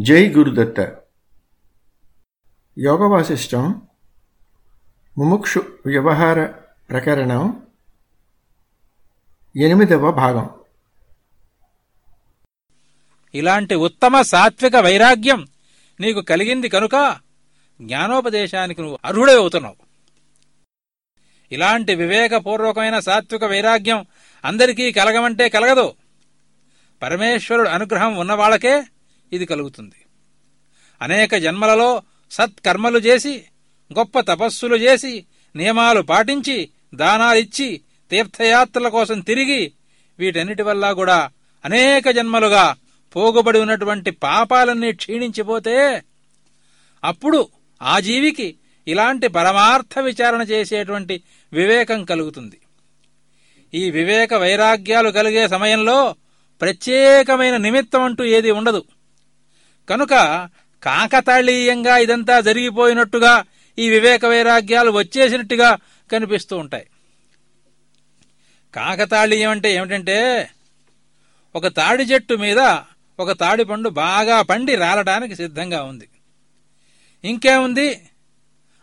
జై గురుదత్త. యోగ వాసిష్టం ముముక్షు వ్యవహార ప్రకరణం ఎనిమిదవ భాగం. ఇలాంటి ఉత్తమ సాత్విక వైరాగ్యం నీకు కలిగింది కనుక జ్ఞానోపదేశానికి నువ్వు అర్హుడే అవుతున్నావు ఇలాంటి వివేకపూర్వకమైన సాత్విక వైరాగ్యం అందరికీ కలగమంటే కలగదు. పరమేశ్వరుడు అనుగ్రహం ఉన్నవాళ్ళకే ఇది కలుగుతుంది. అనేక జన్మలలో సత్కర్మలు చేసి గొప్ప తపస్సులు చేసి నియమాలు పాటించి దానాలిచ్చి తీర్థయాత్రల కోసం తిరిగి వీటన్నిటి వల్ల కూడా అనేక జన్మలుగా పోగుబడి ఉన్నటువంటి పాపాలన్నీ క్షీణించిపోతే అప్పుడు ఆ జీవికి ఇలాంటి పరమార్థ విచారణ చేసేటువంటి వివేకం కలుగుతుంది. ఈ వివేక వైరాగ్యాలు కలిగే సమయంలో ప్రత్యేకమైన నిమిత్తం అంటూ ఏది ఉండదు. కనుక కాకతాళీయంగా ఇదంతా జరిగిపోయినట్టుగా ఈ వివేక వైరాగ్యాలు వచ్చేసినట్టుగా కనిపిస్తూ ఉంటాయి. కాకతాళీయం అంటే ఏమిటంటే ఒక తాడి చెట్టు మీద ఒక తాడి పండు బాగా పండి రాలడానికి సిద్ధంగా ఉంది. ఇంకేముంది?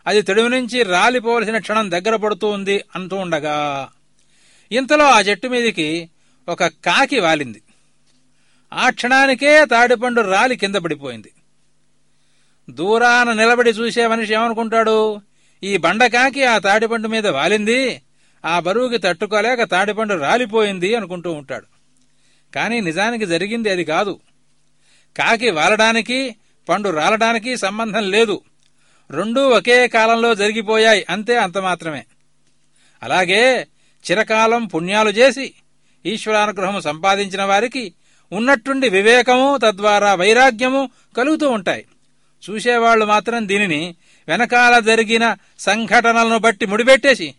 అది తెడువు నుంచి రాలిపోవలసిన క్షణం దగ్గర పడుతూ ఉంది అంటూ ఉండగా ఇంతలో ఆ చెట్టు మీదికి ఒక కాకి వాలింది. ఆ క్షణానికే తాడిపండు రాలి కింద పడిపోయింది. దూరాన నిలబడి చూసే మనిషి ఏమనుకుంటాడు? ఈ బండకాకి ఆ తాడిపండు మీద వాలింది ఆ బరువుకి తట్టుకోలేక తాడిపండు రాలిపోయింది అనుకుంటూ ఉంటాడు. కానీ నిజానికి జరిగింది అది కాదు. కాకి వాలడానికి పండు రాలడానికి సంబంధం లేదు. రెండూ ఒకే కాలంలో జరిగిపోయాయి అంతే అంత మాత్రమే. అలాగే చిరకాలం పుణ్యాలు చేసి ఈశ్వరానుగ్రహం సంపాదించిన వారికి ఉన్నట్టుండి వివేకము తద్వారా వైరాగ్యము కలుగుతూ ఉంటాయి. చూసేవాళ్ళు మాత్రం దీనిని వెనకాల జరిగిన సంఘటనలను బట్టి ముడిపెట్టేసి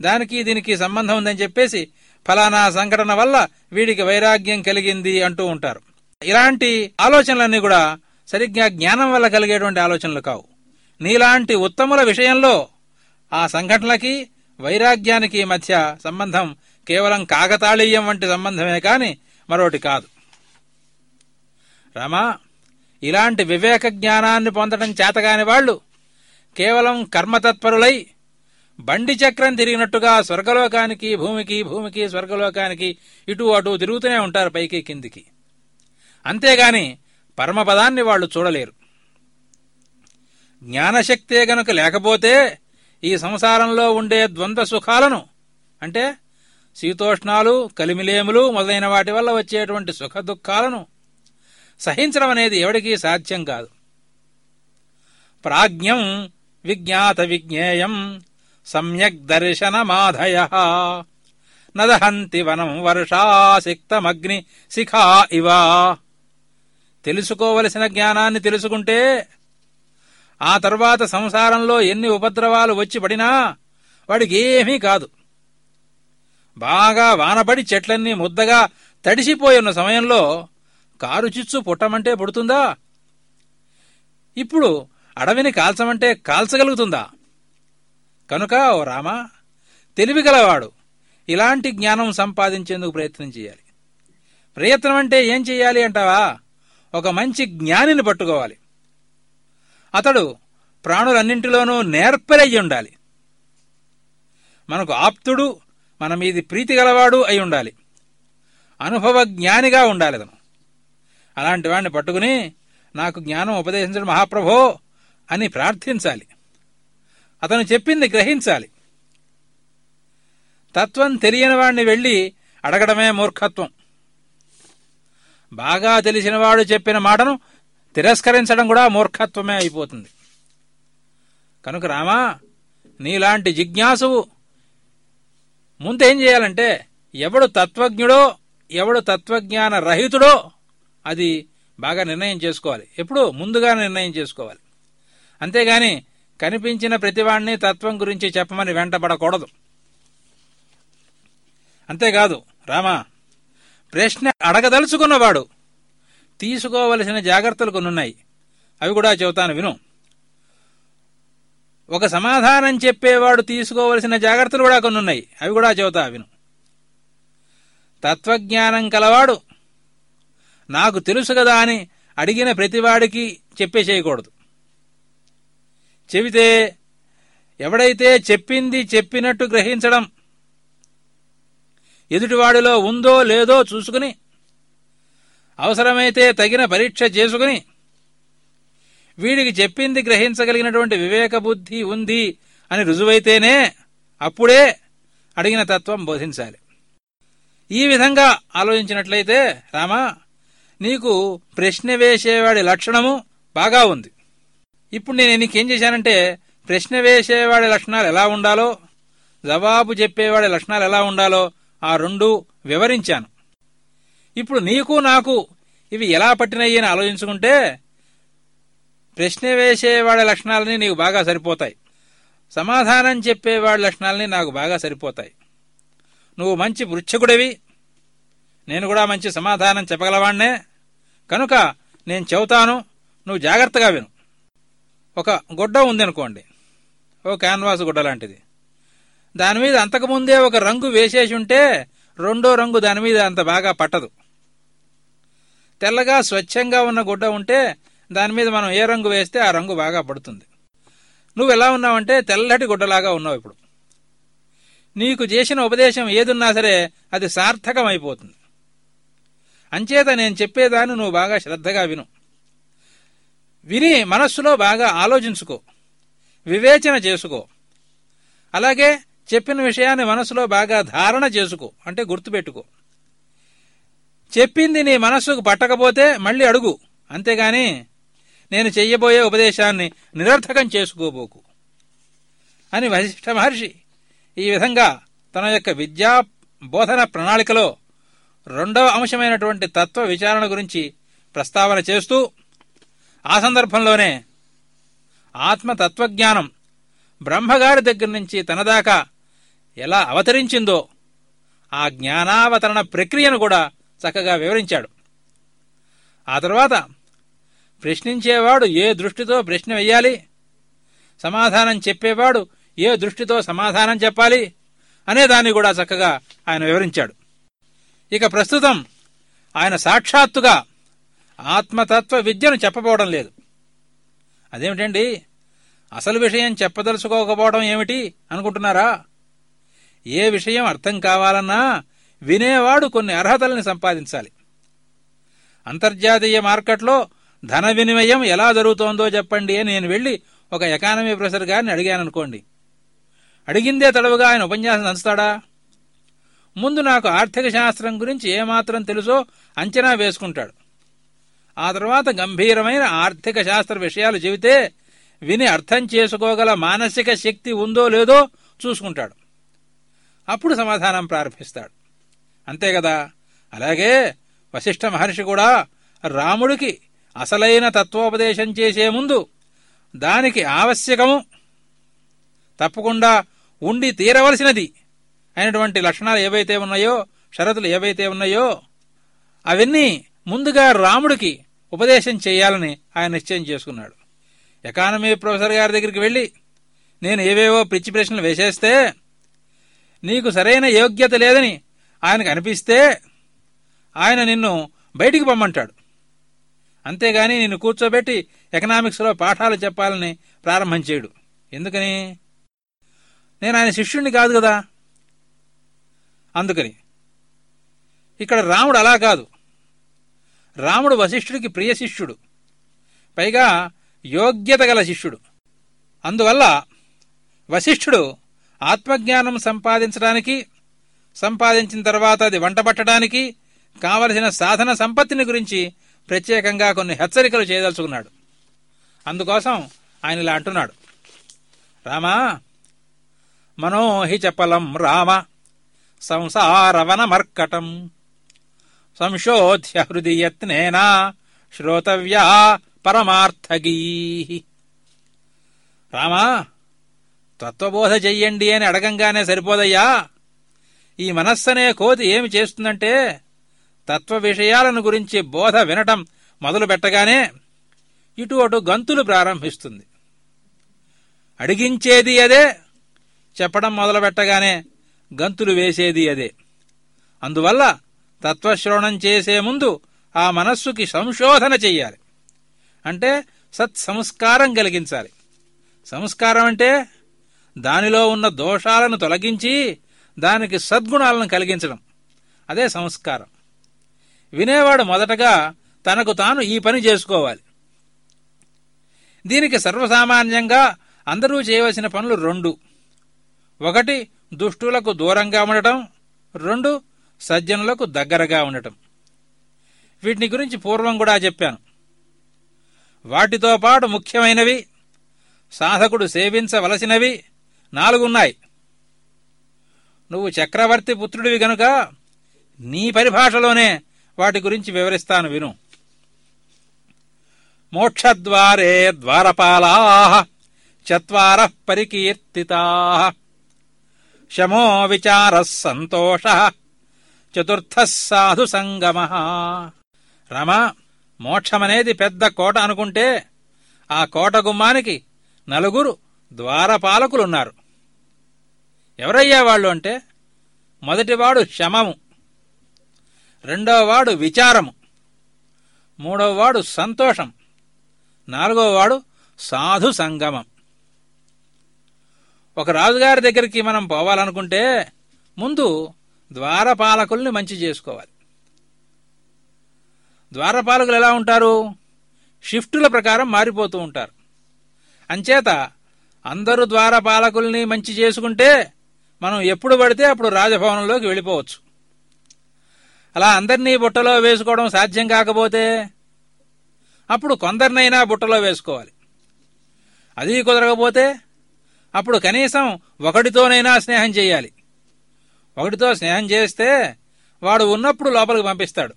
దానికి దీనికి సంబంధం ఉందని చెప్పేసి ఫలానా సంఘటన వల్ల వీడికి వైరాగ్యం కలిగింది అంటూ ఉంటారు. ఇలాంటి ఆలోచనలన్నీ కూడా సరిగ్గా జ్ఞానం వల్ల కలిగేటువంటి ఆలోచనలు కావు. నీలాంటి ఉత్తముల విషయంలో ఆ సంఘటనలకి వైరాగ్యానికి మధ్య సంబంధం కేవలం కాకతాళీయం వంటి సంబంధమే కాని మరోటి కాదు. రామా ఇలాంటి వివేక జ్ఞానాన్ని పొందడం చేతగాని వాళ్ళు కేవలం కర్మతత్పరులై బండి చక్రం తిరిగినట్టుగా స్వర్గలోకానికి భూమికి భూమికి స్వర్గలోకానికి ఇటు అటు తిరుగుతూనే ఉంటారు పైకి కిందికి. అంతేగాని పరమపదాన్ని వాళ్ళు చూడలేరు. జ్ఞానశక్తే గనుక లేకపోతే ఈ సంసారంలో ఉండే ద్వంద్వ సుఖాలను అంటే శీతోష్ణాలు కలిమిలేములు మొదలైన వాటి వల్ల వచ్చేటువంటి సుఖ దుఃఖాలను సహించడం అనేది ఎవడికీ సాధ్యం కాదు. ప్రాజ్ఞం విజ్ఞాత విజ్ఞేయం సమ్యక్ దర్శనమాధయ. నదహంతి వనం వర్షాసిక్తమగ్ని శిఖా ఇవా. తెలుసుకోవలసిన జ్ఞానాన్ని తెలుసుకుంటే ఆ తర్వాత సంసారంలో ఎన్ని ఉపద్రవాలు వచ్చి పడినా వాడికి ఏమీ కాదు. బాగా వానపడి చెట్లన్నీ ముద్దగా తడిసిపోయిన సమయంలో కారు చిచ్చు పుట్టమంటే పుడుతుందా? ఇప్పుడు అడవిని కాల్చమంటే కాల్చగలుగుతుందా? కనుక ఓ రామా తెలివిగలవాడు ఇలాంటి జ్ఞానం సంపాదించేందుకు ప్రయత్నం చేయాలి. ప్రయత్నం అంటే ఏం చెయ్యాలి అంటావా? ఒక మంచి జ్ఞానిని పట్టుకోవాలి. అతడు ప్రాణులన్నింటిలోనూ నేర్పరయ్యి ఉండాలి. మనకు ఆప్తుడు మన మీది ప్రీతి గలవాడు అయి ఉండాలి. అనుభవ జ్ఞానిగా ఉండాలి అతను. అలాంటి వాడిని పట్టుకుని నాకు జ్ఞానం ఉపదేశించడం మహాప్రభో అని ప్రార్థించాలి. అతను చెప్పింది గ్రహించాలి. తత్వం తెలియని వాడిని వెళ్ళి అడగడమే మూర్ఖత్వం. బాగా తెలిసినవాడు చెప్పిన మాటను తిరస్కరించడం కూడా మూర్ఖత్వమే అయిపోతుంది. కనుక రామా నీలాంటి జిజ్ఞాసువు ముందేం చేయాలంటే ఎవడు తత్వజ్ఞుడో ఎవడు తత్వజ్ఞాన రహితుడో అది బాగా నిర్ణయం చేసుకోవాలి. ఎప్పుడు ముందుగా నిర్ణయం చేసుకోవాలి. అంతేగాని కనిపించిన ప్రతివాణ్ణి తత్వం గురించి చెప్పమని వెంటబడకూడదు. అంతేకాదు రామా ప్రశ్న అడగదలుచుకున్నవాడు తీసుకోవలసిన జాగ్రత్తలు కొన్నున్నాయి. అవి కూడా చెబుతాను విను. ఒక సమాధానం చెప్పేవాడు తీసుకోవలసిన జాగ్రత్తలు కూడా కొన్నున్నాయి. అవి కూడా చెబుతా విను. తత్వజ్ఞానం కలవాడు నాకు తెలుసు కదా అని అడిగిన ప్రతివాడికి చెప్పేసేయకూడదు చెబితే ఎవడైతే చెప్పింది చెప్పినట్టు గ్రహించడం ఎదుటివాడిలో ఉందో లేదో చూసుకుని అవసరమైతే తగిన పరీక్ష చేసుకుని వీడికి చెప్పింది గ్రహించగలిగినటువంటి వివేక బుద్ధి ఉంది అని రుజువైతేనే అప్పుడే అడిగిన తత్వం బోధించాలి. ఈ విధంగా ఆలోచించినట్లయితే రామా నీకు ప్రశ్న వేసేవాడి లక్షణము బాగా ఉంది. ఇప్పుడు నేను నీకేం చేశానంటే ప్రశ్న వేసేవాడి లక్షణాలు ఎలా ఉండాలో జవాబు చెప్పేవాడి లక్షణాలు ఎలా ఉండాలో ఆ రెండు వివరించాను. ఇప్పుడు నీకు నాకు ఇవి ఎలా పట్టినయ్యి అని ఆలోచించుకుంటే ప్రశ్న వేసేవాడి లక్షణాలని నీకు బాగా సరిపోతాయి. సమాధానం చెప్పేవాడి లక్షణాలని నాకు బాగా సరిపోతాయి. నువ్వు మంచి వృక్షకుడివి. నేను కూడా మంచి సమాధానం చెప్పగలవాణ్ణే. కనుక నేను చెబుతాను నువ్వు జాగ్రత్తగా విను. ఒక గుడ్డ ఉందనుకోండి. ఓ క్యాన్వాస్ గుడ్డ లాంటిది. దాని మీద అంతకుముందే ఒక రంగు వేసేసి ఉంటే రెండో రంగు దాని మీద అంత బాగా పట్టదు. తెల్లగా స్వచ్ఛంగా ఉన్న గుడ్డ ఉంటే దాని మీద మనం ఏ రంగు వేస్తే ఆ రంగు బాగా పడుతుంది. నువ్వు ఎలా ఉన్నావంటే తెల్లటి గుడ్డలాగా ఉన్నావు ఇప్పుడు. నీకు చేసిన ఉపదేశం ఏదున్నా సరే అది సార్థకమైపోతుంది. అంచేత నేను చెప్పేదాన్ని నువ్వు బాగా శ్రద్ధగా విను. విని మనస్సులో బాగా ఆలోచించుకో. వివేచన చేసుకో. అలాగే చెప్పిన విషయాన్ని మనసులో బాగా ధారణ చేసుకో. అంటే గుర్తుపెట్టుకో. చెప్పింది నీ మనస్సుకు పట్టకపోతే మళ్ళీ అడుగు. అంతేగాని నేను చెయ్యబోయే ఉపదేశాన్ని నిరర్థకం చేసుకోబోకు. అని వశిష్ఠ మహర్షి ఈ విధంగా తన యొక్క విద్యా బోధన ప్రణాళికలో రెండవ అంశమైనటువంటి తత్వ విచారణ గురించి ప్రస్తావన చేస్తూ ఆ సందర్భంలోనే ఆత్మతత్వజ్ఞానం బ్రహ్మగారి దగ్గర నుంచి తనదాకా ఎలా అవతరించిందో ఆ జ్ఞానావతరణ ప్రక్రియను కూడా చక్కగా వివరించాడు. ఆ తర్వాత ప్రశ్నించేవాడు ఏ దృష్టితో ప్రశ్న వెయ్యాలి సమాధానం చెప్పేవాడు ఏ దృష్టితో సమాధానం చెప్పాలి అనే దాన్ని కూడా చక్కగా ఆయన వివరించాడు. ఇక ప్రస్తుతం ఆయన సాక్షాత్తుగా ఆత్మతత్వ విద్యను చెప్పబోవడం లేదు. అదేమిటండి? అసలు విషయం చెప్పదలుచుకోకపోవడం ఏమిటి అనుకుంటున్నారా? ఏ విషయం అర్థం కావాలన్నా వినేవాడు కొన్ని అర్హతల్ని సంపాదించాలి. అంతర్జాతీయ మార్కెట్లో ధన వినిమయం ఎలా జరుగుతోందో చెప్పండి అని నేను వెళ్ళి ఒక ఎకానమీ ప్రొఫెసర్ గారిని అడిగాననుకోండి. అడిగిందే తడవుగా ఆయన ఉపన్యాసం అంచుతాడా ముందు నాకు ఆర్థిక శాస్త్రం గురించి ఏమాత్రం తెలుసో అంచనా వేసుకుంటాడు. ఆ తర్వాత గంభీరమైన ఆర్థిక శాస్త్ర విషయాలు చెబితే విని అర్థం చేసుకోగల మానసిక శక్తి ఉందో లేదో చూసుకుంటాడు. అప్పుడు సమాధానం ప్రారంభిస్తాడు. అంతే కదా? అలాగే వశిష్ఠ మహర్షి కూడా రాముడికి అసలైన తత్వోపదేశం చేసే ముందు దానికి ఆవశ్యకము తప్పకుండా ఉండి తీరవలసినది అయినటువంటి లక్షణాలు ఏవైతే ఉన్నాయో షరతులు ఏవైతే ఉన్నాయో అవన్నీ ముందుగా రాముడికి ఉపదేశం చేయాలని ఆయన నిశ్చయం చేసుకున్నాడు. ఎకానమీ ప్రొఫెసర్ గారి దగ్గరికి వెళ్ళి నేను ఏవేవో పిచ్చి ప్రశ్నలు వేసేస్తే నీకు సరైన యోగ్యత లేదని ఆయనకు అనిపిస్తే ఆయన నిన్ను బయటికి పొమ్మంటాడు. అంతేగాని నిన్ను కూర్చోబెట్టి ఎకనామిక్స్లో పాఠాలు చెప్పాలని ప్రారంభం చేయడు. ఎందుకని? నేను ఆయన శిష్యుణ్ణి కాదు కదా. అందుకని. ఇక్కడ రాముడు అలా కాదు. రాముడు వశిష్ఠుడికి ప్రియ శిష్యుడు. పైగా యోగ్యత గల శిష్యుడు. అందువల్ల వశిష్ఠుడు ఆత్మజ్ఞానం సంపాదించడానికి సంపాదించిన తర్వాత అది వంటపట్టడానికి కావలసిన సాధన సంపత్తిని గురించి ప్రత్యేకంగా కొన్ని హెచ్చరికలు చేయదలుచుకున్నాడు. అందుకోసం ఆయన ఇలా అంటున్నాడు. రామా మనోహి చపలం రామ. సంసారవనమర్కటం. సంశోధ్య హృది యత్నేనా శ్రోతవ్యా పరమార్థగీ రామా తత్వబోధ చెయ్యండి అని అడగంగానే సరిపోదయ్యా. ఈ మనస్సనే కోతి ఏమి చేస్తుందంటే తత్వ విషయాలను గురించి బోధ వినటం మొదలు పెట్టగానే ఇటు అటు గంతులు ప్రారంభిస్తుంది. అడిగించేది అదే చెప్పడం మొదలు పెట్టగానే గంతులు వేసేది అదే. అందువల్ల తత్వశ్రవణం చేసే ముందు ఆ మనస్సుకి సంశోధన చెయ్యాలి. అంటే సత్సంస్కారం కలిగించాలి. సంస్కారం అంటే దానిలో ఉన్న దోషాలను తొలగించి దానికి సద్గుణాలను కలిగించడం. అదే సంస్కారం. వినేవాడు మొదటగా తనకు తాను ఈ పని చేసుకోవాలి. దీనికి సర్వసామాన్యంగా అందరూ చేయవలసిన పనులు రెండు. ఒకటి దుష్టులకు దూరంగా ఉండటం. రెండు సజ్జనులకు దగ్గరగా ఉండటం. వీటిని గురించి పూర్వం కూడా చెప్పాను. వాటితో పాటు ముఖ్యమైనవి సాధకుడు సేవించవలసినవి నాలుగున్నాయి నువ్వు చక్రవర్తి పుత్రుడివి గనుక నీ పరిభాషలోనే వాటి గురించి వివరిస్తాను విను. మోక్షద్వారే ద్వారపాలా చత్వార పరికీర్తితా శమో విచార సంతోష చతుర్థ సాధు సంగమ రమ మోక్షమనేది పెద్ద కోట అనుకుంటే ఆ కోట గుమ్మానికి నలుగురు ద్వారపాలకులున్నారు. ఎవరయ్యా వాళ్ళు అంటే మొదటివాడు శమము రెండోవాడు విచారము మూడోవాడు సంతోషం నాలుగోవాడు సాధు సంగమం. ఒక రాజుగారి దగ్గరికి మనం పోవాలనుకుంటే ముందు ద్వారపాలకుల్ని మంచి చేసుకోవాలి. ద్వారపాలకులు ఎలా ఉంటారు? షిఫ్టుల ప్రకారం మారిపోతూ ఉంటారు. అంచేత అందరూ ద్వారపాలకుల్ని మంచి చేసుకుంటే మనం ఎప్పుడు పడితే అప్పుడు రాజభవనంలోకి వెళ్ళిపోవచ్చు. అలా అందరినీ బుట్టలో వేసుకోవడం సాధ్యం కాకపోతే అప్పుడు కొందరినైనా బుట్టలో వేసుకోవాలి. అది కుదరకపోతే అప్పుడు కనీసం ఒకటితోనైనా స్నేహం చేయాలి. ఒకటితో స్నేహం చేస్తే వాడు ఉన్నప్పుడు లోపలికి పంపిస్తాడు.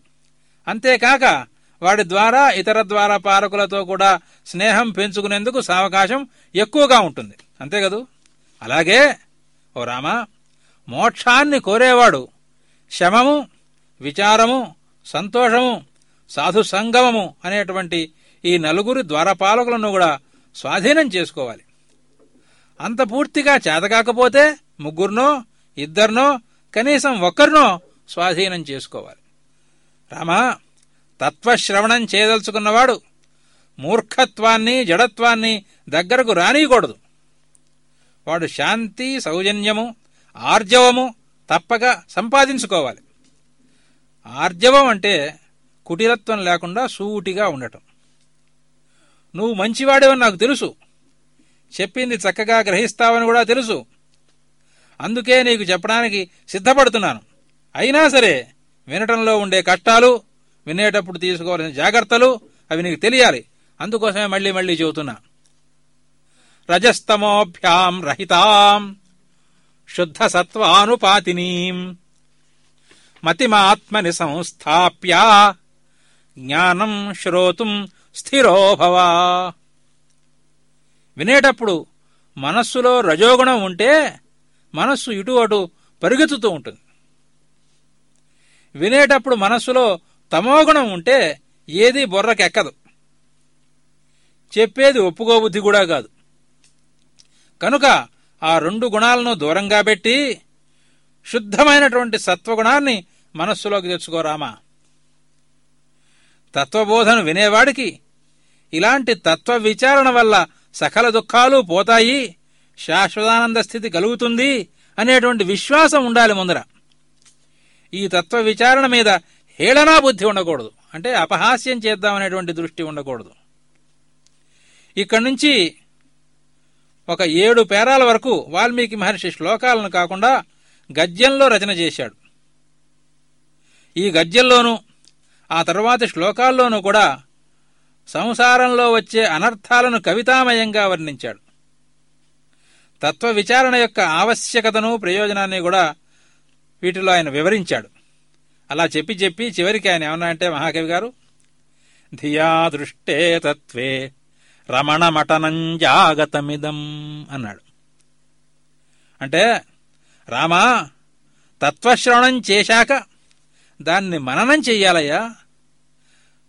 అంతేకాక వాడి ద్వారా ఇతర ద్వారా పాలకులతో కూడా స్నేహం పెంచుకునేందుకు సావకాశం ఎక్కువగా ఉంటుంది. అంతే కదూ? అలాగే ఓ రామా మోక్షాన్ని కోరేవాడు శమము విచారము సంతోషము సాధు సంగమము అనేటువంటి ఈ నలుగురు ద్వారపాలకులను కూడా స్వాధీనం చేసుకోవాలి. అంత పూర్తిగా చేతకాకపోతే ముగ్గురునో ఇద్దరినో కనీసం ఒక్కరినో స్వాధీనం చేసుకోవాలి. రామా తత్వశ్రవణం చేయదలుచుకున్నవాడు మూర్ఖత్వాన్ని జడత్వాన్ని దగ్గరకు రానియకూడదు. వాడు శాంతి సౌజన్యము ఆర్జవము తప్పక సంపాదించుకోవాలి. ఆర్జవం అంటే కుటిలత్వం లేకుండా సూటిగా ఉండటం. నువ్వు మంచివాడేవని నాకు తెలుసు. చెప్పింది చక్కగా గ్రహిస్తావని కూడా తెలుసు. అందుకే నీకు చెప్పడానికి సిద్ధపడుతున్నాను. అయినా సరే వినటంలో ఉండే కష్టాలు వినేటప్పుడు తీసుకోవాల్సిన జాగ్రత్తలు అవి నీకు తెలియాలి. అందుకోసమే మళ్ళీ మళ్ళీ చెబుతున్నా. రజస్తమోభ్యాం రహితాం శుద్ధ సత్వానుపాతినీం మతిమాత్మని సంస్థాప్య జ్ఞానం శ్రోతుం స్థిరోభవా వినేటప్పుడు మనస్సులో రజోగుణం ఉంటే మనస్సు ఇటు అటు పరుగెత్తుతూ ఉంటుంది. వినేటప్పుడు మనస్సులో తమోగుణం ఉంటే ఏది బుర్రకెక్కదు. చెప్పేది ఒప్పుకోబుద్ధి కూడా కాదు. కనుక ఆ రెండు గుణాలను దూరంగా పెట్టి శుద్ధమైనటువంటి సత్వగుణాన్ని మనస్సులోకి తెచ్చుకోరామా తత్వబోధను వినేవాడికి ఇలాంటి తత్వ విచారణ వల్ల సకల దుఃఖాలు పోతాయి శాశ్వతానంద స్థితి కలుగుతుంది అనేటువంటి విశ్వాసం ఉండాలి ముందర. ఈ తత్వ విచారణ మీద హేళనా బుద్ధి ఉండకూడదు. అంటే అపహాస్యం చేద్దామనేటువంటి దృష్టి ఉండకూడదు. ఇక్కడి నుంచి ఒక ఏడు పేరాల వరకు వాల్మీకి మహర్షి శ్లోకాలను కాకుండా గద్యంలో రచన చేశాడు. ఈ గద్యంలోనూ ఆ తర్వాతి శ్లోకాల్లోనూ కూడా సంసారంలో వచ్చే అనర్థాలను కవితామయంగా వర్ణించాడు. తత్వ విచారణ యొక్క ఆవశ్యకతను ప్రయోజనాన్ని కూడా వీటిలో ఆయన వివరించాడు. అలా చెప్పి చెప్పి చివరికి ఆయన ఏమన్నా అంటే మహాకవి గారు ధియా దృష్టే తత్వే రమణమటనం జాగతమిదం అన్నాడు. అంటే రామా తత్వశ్రవణం చేశాక దాన్ని మననం చెయ్యాలయ్యా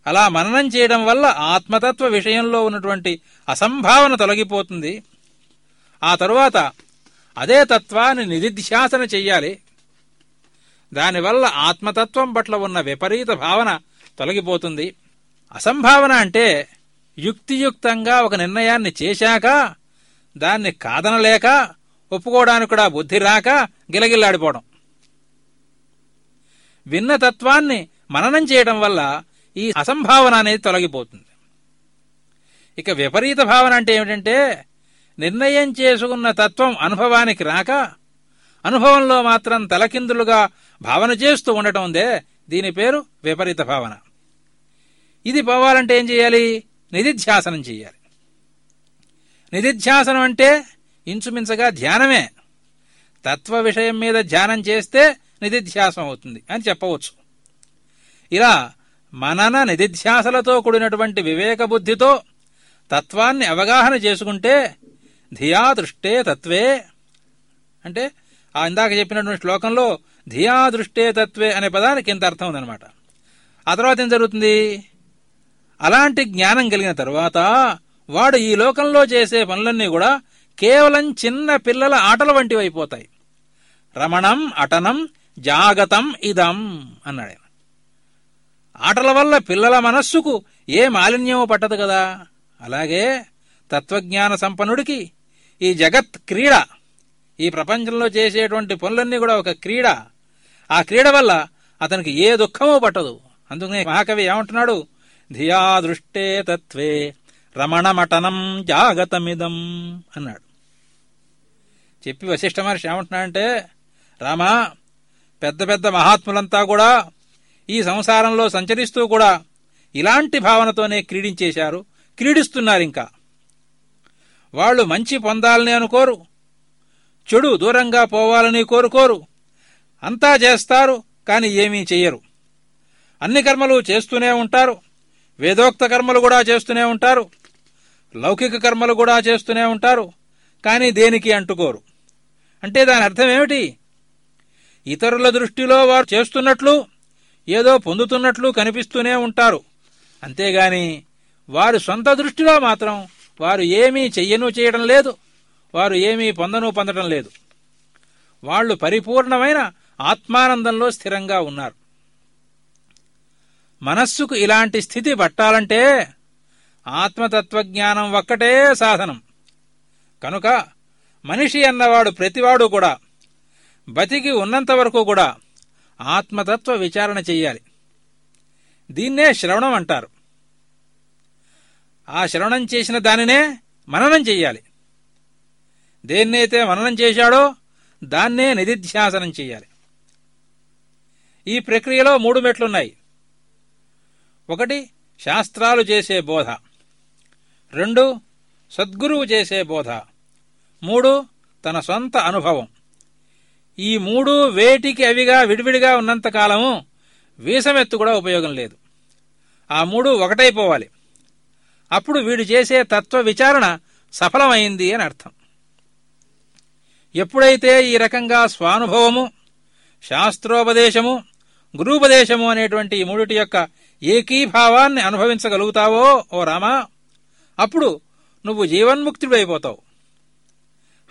అలా మననం చేయడం వల్ల ఆత్మతత్వ విషయంలో ఉన్నటువంటి అసంభావన తొలగిపోతుంది. ఆ తరువాత అదే తత్వాన్ని నిధిధ్యాసన చెయ్యాలి. దానివల్ల ఆత్మతత్వం పట్ల ఉన్న విపరీత భావన తొలగిపోతుంది. అసంభావన అంటే యుక్తియుక్తంగా ఒక నిర్ణయాన్ని చేశాక దాన్ని కాదనలేక ఒప్పుకోవడానికి కూడా బుద్ధి రాక గిలగిల్లాడిపోవడం. విన్న తత్వాన్ని మననం చేయడం వల్ల ఈ అసంభావన అనేది తొలగిపోతుంది. ఇక విపరీత భావన అంటే ఏమిటంటే నిర్ణయం చేసుకున్న తత్వం అనుభవానికి రాక అనుభవంలో మాత్రం తలకిందులుగా భావన చేస్తూ ఉండటం ఉందే దీని పేరు విపరీత భావన. ఇది పోవాలంటే ఏం చేయాలి? నిధిధ్యాసనం చేయాలి. నిధిధ్యాసనం అంటే ఇంచుమించగా ధ్యానమే. తత్వ విషయం మీద ధ్యానం చేస్తే నిధిధ్యాసం అవుతుంది అని చెప్పవచ్చు. ఇలా మనన నిధిధ్యాసలతో కూడినటువంటి వివేకబుద్ధితో తత్వాన్ని అవగాహన చేసుకుంటే ధియా దృష్టే తత్వే. అంటే ఆ ఇందాక చెప్పినటువంటి శ్లోకంలో ధియా దృష్టే తత్వే అనే పదానికి ఇంత అర్థం ఉందన్నమాట. ఆ తర్వాత ఏం జరుగుతుంది? అలాంటి జ్ఞానం కలిగిన తర్వాత వాడు ఈ లోకంలో చేసే పనులన్నీ కూడా కేవలం చిన్న పిల్లల ఆటల వంటివి అయిపోతాయి రమణం అటనం జాగతం ఇదం అన్నాడు ఆటల వల్ల పిల్లల మనస్సుకు ఏ మాలిన్యమో పట్టదు కదా. అలాగే తత్వజ్ఞాన సంపన్నుడికి ఈ జగత్ క్రీడ ఈ ప్రపంచంలో చేసేటువంటి పనులన్నీ కూడా ఒక క్రీడ. ఆ క్రీడ వల్ల అతనికి ఏ దుఃఖమో పట్టదు. అందుకనే మహాకవి ఏమంటున్నాడు? ధియా దృష్టే తత్వే రమణమటనం జాగతమిదం అన్నాడు. చెప్పి వశిష్ఠ మహర్షి ఏమంటున్నాడంటే రామా పెద్ద పెద్ద మహాత్ములంతా కూడా ఈ సంసారంలో సంచరిస్తూ కూడా ఇలాంటి భావనతోనే క్రీడించేశారు క్రీడిస్తున్నారు ఇంకా వాళ్ళు మంచి పొందాలని అనుకోరు చెడు దూరంగా పోవాలని కోరుకోరు అంతా చేస్తారు కాని ఏమీ చెయ్యరు. అన్ని కర్మలు చేస్తూనే ఉంటారు వేదోక్త కర్మలు కూడా చేస్తూనే ఉంటారు లౌకిక కర్మలు కూడా చేస్తూనే ఉంటారు కానీ దేనికి అంటుకోరు? అంటే దాని అర్థం ఏమిటి? ఇతరుల దృష్టిలో వారు చేస్తున్నట్లు ఏదో పొందుతున్నట్లు కనిపిస్తూనే ఉంటారు. అంతేగాని వారు సొంత దృష్టిలో మాత్రం వారు ఏమీ చెయ్యను చేయడం లేదు. వారు ఏమీ పొందను పొందడం లేదు. వాళ్ళు పరిపూర్ణమైన ఆత్మానందంలో స్థిరంగా ఉన్నారు. మనస్సుకు ఇలాంటి స్థితి పట్టాలంటే ఆత్మతత్వజ్ఞానం ఒక్కటే సాధనం. కనుక మనిషి అన్నవాడు ప్రతివాడు కూడా బతికి ఉన్నంత వరకు కూడా ఆత్మతత్వ విచారణ చెయ్యాలి. దీన్నే శ్రవణం అంటారు. ఆ శ్రవణం చేసిన దానినే మననం చెయ్యాలి. దేన్నైతే మననం చేశాడో దాన్నే నిధిధ్యాసనం చెయ్యాలి. ఈ ప్రక్రియలో మూడు మెట్లున్నాయి. ఒకటి శాస్త్రాలు చేసే బోధ. రెండు సద్గురువు చేసే బోధ. మూడు తన సొంత అనుభవం. ఈ మూడు వేటికి అవిగా విడివిడిగా ఉన్నంత కాలము వీసమెత్తు కూడా ఉపయోగం లేదు. ఆ మూడు ఒకటైపోవాలి. అప్పుడు వీడు చేసే తత్వ విచారణ సఫలమైంది అని అర్థం. ఎప్పుడైతే ఈ రకంగా స్వానుభవము శాస్త్రోపదేశము గురూపదేశము అనేటువంటి ఈ మూడిటి యొక్క ఏకీభావాన్ని అనుభవించగలుగుతావో ఓ రామా అప్పుడు నువ్వు జీవన్ముక్తుడైపోతావు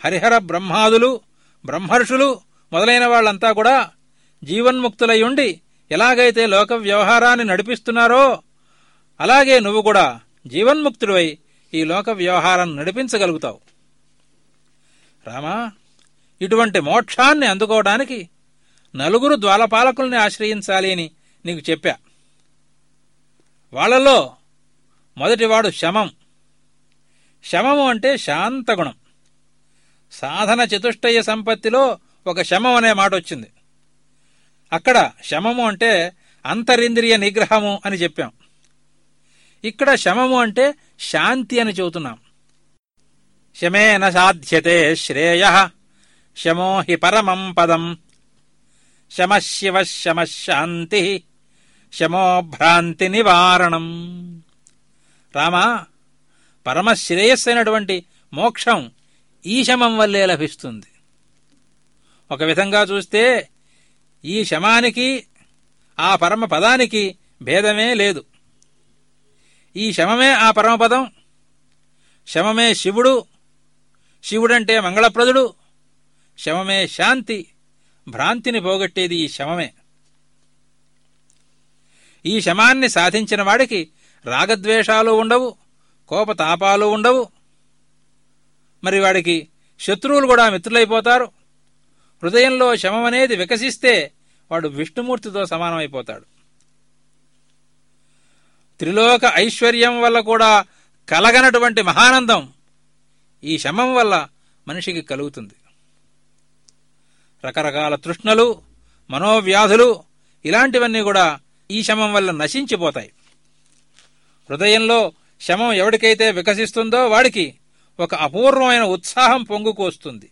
హరిహర బ్రహ్మాదులు బ్రహ్మర్షులు మొదలైన వాళ్ళంతా కూడా జీవన్ముక్తులై ఉండి ఎలాగైతే లోక వ్యవహారాన్ని నడిపిస్తున్నారో అలాగే నువ్వు కూడా జీవన్ముక్తుడివై ఈ లోక వ్యవహారాన్ని నడిపించగలుగుతావు. రామా ఇటువంటి మోక్షాన్ని అందుకోవడానికి నలుగురు ద్వాలపాలకుల్ని ఆశ్రయించాలి అని నీకు చెప్పా. వాళ్ళలో మొదటివాడు శమం. శమము అంటే శాంతగుణం. సాధన చతుష్టయ సంపత్తిలో ఒక శమం అనే మాట వచ్చింది. అక్కడ శమము అంటే అంతరింద్రియ నిగ్రహము అని చెప్పాం. ఇక్కడ శమము అంటే శాంతి అని చెబుతున్నాం. శమేన సాధ్యతే శ్రేయ శమో హి పరమం పదం. శమశివ శమశాంతి శమో భ్రాంతి నివారణం. రామా పరమశ్రేయస్సైనటువంటి మోక్షం ఈ శమం వల్లే లభిస్తుంది. ఒక విధంగా చూస్తే ఈ శమానికి ఆ పరమ పదానికి భేదమే లేదు. ఈ శమమే ఆ పరమపదం. శమమే శివుడు. శివుడంటే మంగళప్రదుడు. శమమే శాంతి. భ్రాంతిని పోగొట్టేది ఈ శమమే. ఈ శమాన్ని సాధించిన వాడికి రాగద్వేషాలు ఉండవు కోపతాపాలు ఉండవు. మరి వాడికి శత్రువులు కూడా మిత్రులైపోతారు. హృదయంలో శమం అనేది వికసిస్తే వాడు విష్ణుమూర్తితో సమానమైపోతాడు. త్రిలోక ఐశ్వర్యం వల్ల కూడా కలగనటువంటి మహానందం ఈ శమం వల్ల మనిషికి కలుగుతుంది. రకరకాల తృష్ణలు మనోవ్యాధులు ఇలాంటివన్నీ కూడా ఈ శమం వల్ల నశించిపోతాయి. హృదయంలో శమం ఎవడికైతే వికసిస్తుందో వాడికి ఒక అపూర్వమైన ఉత్సాహం పొంగుకొస్తుంది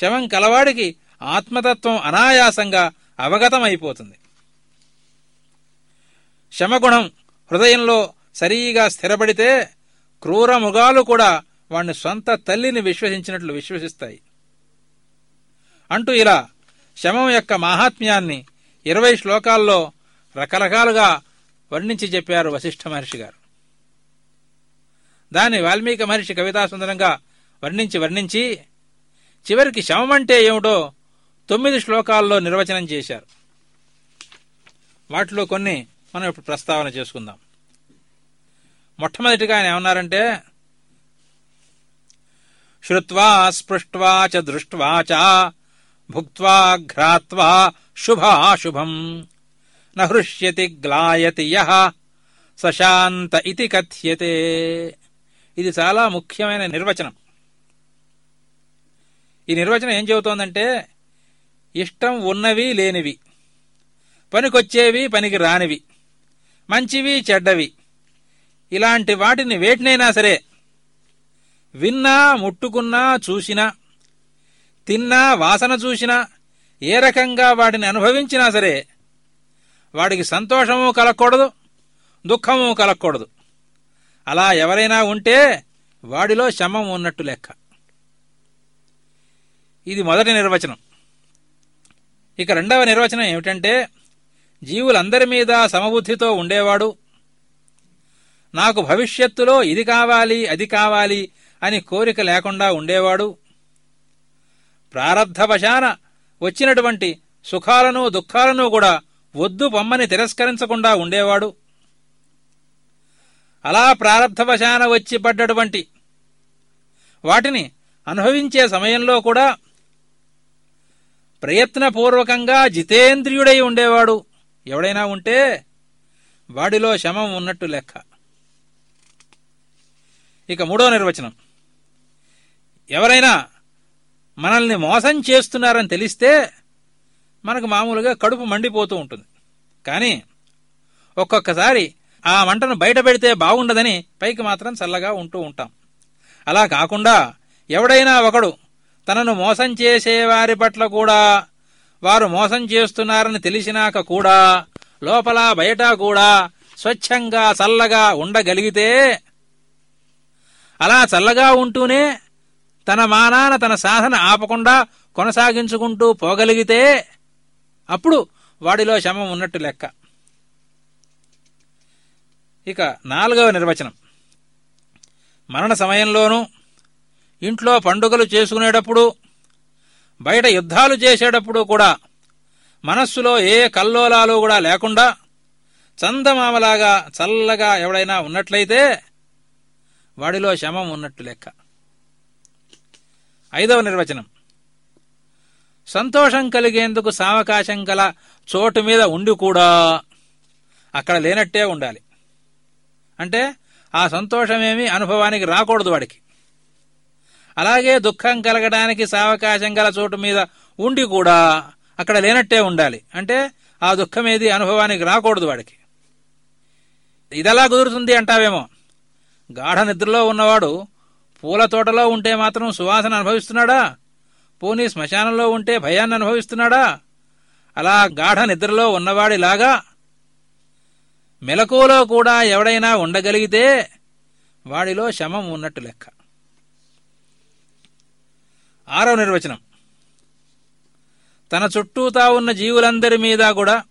శమం కలవాడికి ఆత్మతత్వం అనాయాసంగా అవగతమైపోతుంది. శమగుణం హృదయంలో సరిగా స్థిరపడితే క్రూర మృగాలు కూడా వాణ్ణి సొంత తల్లిని విశ్వసించినట్లు విశ్వసిస్తాయి. అంటూ ఇలా శమం యొక్క మాహాత్మ్యాన్ని ఇరవై శ్లోకాల్లో రకరకాలుగా వర్ణించి చెప్పారు వశిష్ఠ మహర్షి గారు. దాన్ని వాల్మీకి మహర్షి కవితాసుందరంగా వర్ణించి వర్ణించి చివరికి శవమంటే ఏమిటో తొమ్మిది శ్లోకాల్లో నిర్వచనం చేశారు. వాటిలో కొన్ని మనం ఇప్పుడు ప్రస్తావన చేసుకుందాం. మొట్టమొదటిగా ఆయన ఏమన్నారంటే శ్రుత్వా స్పృష్ట్వా చ దృష్ట్వా చ భుక్వా ఘ్రాత్వా శుభాశుభం నహృష్యతి గ్లాయతి యహ సశాంత ఇది కథ్యతే. ఇది చాలా ముఖ్యమైన నిర్వచనం. ఈ నిర్వచనం ఏం చెబుతోందంటే ఇష్టం ఉన్నవి లేనివి పనికొచ్చేవి పనికి రానివి మంచివి చెడ్డవి. ఇలాంటి వాటిని వేటినైనా సరే విన్నా ముట్టుకున్నా చూసినా తిన్నా వాసన చూసినా ఏ రకంగా వాటిని అనుభవించినా సరే వాడికి సంతోషము కలగకూడదు దుఃఖము కలగకూడదు. అలా ఎవరైనా ఉంటే వాడిలో శమం ఉన్నట్టు లెక్క. ఇది మొదటి నిర్వచనం. ఇక రెండవ నిర్వచనం ఏమిటంటే జీవులందరి మీద సమబుద్ధితో ఉండేవాడు. నాకు భవిష్యత్తులో ఇది కావాలి అది కావాలి అని కోరిక లేకుండా ఉండేవాడు. ప్రారబ్ధవశాన వచ్చినటువంటి సుఖాలను దుఃఖాలను కూడా వద్దు పొమ్మని తిరస్కరించకుండా ఉండేవాడు. అలా ప్రారబ్ధవశాన వచ్చి పడ్డటువంటి వాటిని అనుభవించే సమయంలో కూడా ప్రయత్నపూర్వకంగా జితేంద్రియుడై ఉండేవాడు. ఎవడైనా ఉంటే వాడిలో శమం ఉన్నట్టు లెక్క. ఇక మూడో నిర్వచనం. ఎవరైనా మనల్ని మోసం చేస్తున్నారని తెలిస్తే మనకు మామూలుగా కడుపు మండిపోతూ ఉంటుంది. కానీ ఒక్కొక్కసారి ఆ మంటను బయట పెడితే బాగుండదని పైకి మాత్రం చల్లగా ఉంటూ ఉంటాం. అలా కాకుండా ఎవడైనా ఒకడు తనను మోసం చేసేవారి పట్ల కూడా వారు మోసం చేస్తున్నారని తెలిసినాక కూడా లోపల బయట కూడా స్వచ్ఛంగా చల్లగా ఉండగలిగితే అలా చల్లగా ఉంటూనే తన మానాన తన సాధన ఆపకుండా కొనసాగించుకుంటూ పోగలిగితే అప్పుడు వాడిలో శమం ఉన్నట్టు లెక్క. ఇక నాలుగవ నిర్వచనం. మరణ సమయంలోనూ ఇంట్లో పండుగలు చేసుకునేటప్పుడు బయట యుద్ధాలు చేసేటప్పుడు కూడా మనస్సులో ఏ కల్లోలాలు కూడా లేకుండా చందమామలాగా చల్లగా ఎవడైనా ఉన్నట్లయితే వాడిలో శమం ఉన్నట్టు లెక్క. ఐదవ నిర్వచనం. సంతోషం కలిగేందుకు సావకాశం గల చోటు మీద ఉండి కూడా అక్కడ లేనట్టే ఉండాలి. అంటే ఆ సంతోషమేమి అనుభవానికి రాకూడదు వాడికి. అలాగే దుఃఖం కలగడానికి సావకాశం గల చోటు మీద ఉండి కూడా అక్కడ లేనట్టే ఉండాలి. అంటే ఆ దుఃఖం ఏది? అనుభవానికి రాకూడదు వాడికి. ఇదెలా కుదురుతుంది అంటావేమో. గాఢ నిద్రలో ఉన్నవాడు పూల తోటలో ఉంటే మాత్రం సువాసన అనుభవిస్తున్నాడా? పోనీ శ్మశానంలో ఉంటే భయాన్ని అనుభవిస్తున్నాడా? అలా గాఢ నిద్రలో ఉన్నవాడిలాగా మెలకువలో కూడా ఎవడైనా ఉండగలిగితే వాడిలో శమం ఉన్నట్టు లెక్క. ఆరవ నిర్వచనం. తన చుట్టూతా ఉన్న జీవులందరి మీద కూడా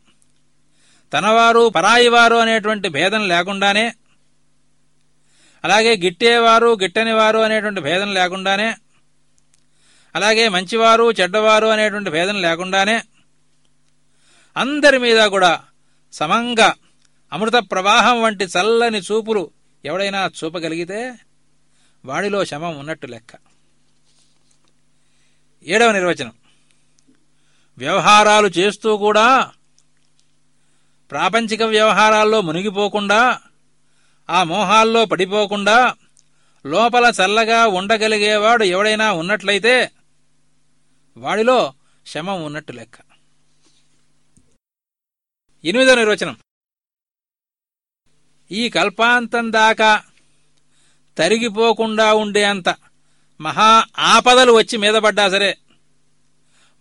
తనవారు పరాయివారు అనేటువంటి భేదం లేకుండానే అలాగే గిట్టేవారు గిట్టనివారు అనేటువంటి భేదం లేకుండానే అలాగే మంచివారు చెడ్డవారు అనేటువంటి భేదం లేకుండానే అందరి మీద కూడా సమంగా అమృత ప్రవాహం వంటి చల్లని చూపులు ఎవడైనా చూపగలిగితే వాడిలో శమం ఉన్నట్టు లెక్క. ఏడవ నిర్వచనం. వ్యవహారాలు చేస్తూ కూడా ప్రాపంచిక వ్యవహారాల్లో మునిగిపోకుండా ఆ మోహాల్లో పడిపోకుండా లోపల చల్లగా ఉండగలిగేవాడు ఎవడైనా ఉన్నట్లయితే వాడిలో శమం ఉన్నట్టు లెక్క. ఎనిమిదో నిర్వచనం. ఈ కల్పాంతం దాకా తరిగిపోకుండా ఉండే అంత మహా ఆపదలు వచ్చి మీదపడ్డా సరే.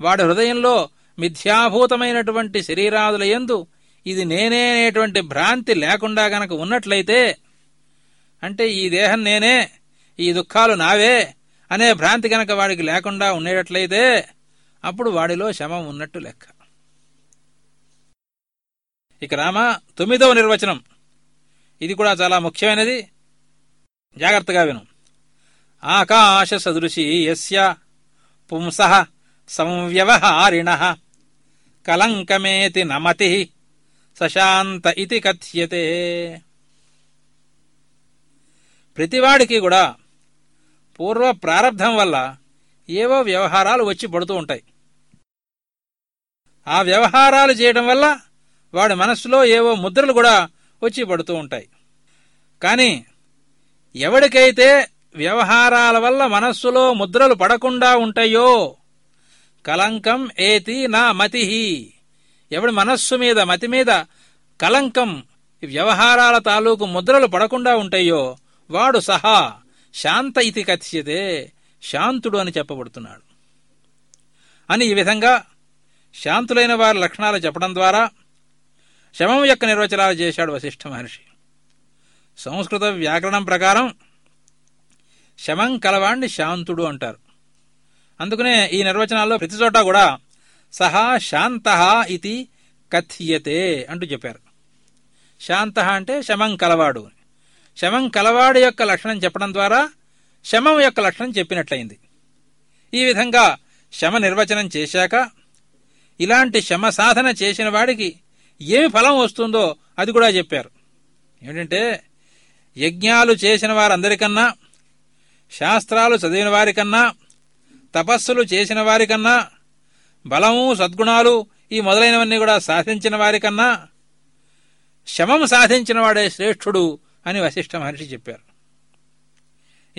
వాడి హృదయంలో మిథ్యాభూతమైనటువంటి శరీరాదుల ఎందు ఇది నేనే అనేటువంటి భ్రాంతి లేకుండా గనక ఉన్నట్లయితే అంటే ఈ దేహం నేనే ఈ దుఃఖాలు నావే అనే భ్రాంతి గనక వాడికి లేకుండా ఉండేటట్లయితే అప్పుడు వాడిలో శమం ఉన్నట్టు లెక్క. ఇక రామ తొమ్మిదవ నిర్వచనం. ఇది కూడా చాలా ముఖ్యమైనది. జాగ్రత్తగా విను. ఆకాశ సదృశీ యస్య పుంస సంవ్యవహారిణ కలంకమేతి నమతి సశాంత ఇది కథ్యతే ప్రతివాడికి కూడా పూర్వ ప్రారంధం వల్ల ఏవో వ్యవహారాలు వచ్చి పడుతూ ఉంటాయి. ఆ వ్యవహారాలు చేయడం వల్ల వాడి మనస్సులో ఏవో ముద్రలు కూడా వచ్చి పడుతూ ఉంటాయి. కానీ ఎవడికైతే వ్యవహారాల వల్ల మనస్సులో ముద్రలు పడకుండా ఉంటాయో? కలంకం ఏతి నా మతిహి. ఎవడి మనస్సు మీద మతి మీద కలంకం వ్యవహారాల తాలూకు ముద్రలు పడకుండా ఉంటాయో? వాడు సహా శాంత ఇతి కథ్యతే శాంతుడు అని చెప్పబడుతున్నాడు. అని ఈ విధంగా శాంతులైన వారి లక్షణాలు చెప్పడం ద్వారా శమం యొక్క నిర్వచనాలు చేశాడు వశిష్ఠ మహర్షి. సంస్కృత వ్యాకరణం ప్రకారం శమం కలవాణ్ణి శాంతుడు అంటారు. అందుకనే ఈ నిర్వచనాల్లో ప్రతి చోట కూడా సహా శాంత ఇది కథ్యతే అంటూ చెప్పారు. శాంత అంటే శమం కలవాడు. శమం కలవాడు యొక్క లక్షణం చెప్పడం ద్వారా శమం యొక్క లక్షణం చెప్పినట్లయింది. ఈ విధంగా శమ నిర్వచనం చేశాక ఇలాంటి శమ సాధన చేసిన వాడికి ఏమి ఫలం వస్తుందో అది కూడా చెప్పారు. ఏమిటంటే యజ్ఞాలు చేసిన వారందరికన్నా శాస్త్రాలు చదివిన వారికన్నా తపస్సులు చేసిన వారికన్నా బలము సద్గుణాలు ఈ మొదలైనవన్నీ కూడా సాధించిన వారికన్నా శమం సాధించిన వాడే శ్రేష్ఠుడు అని వశిష్ఠ మహర్షి చెప్పారు.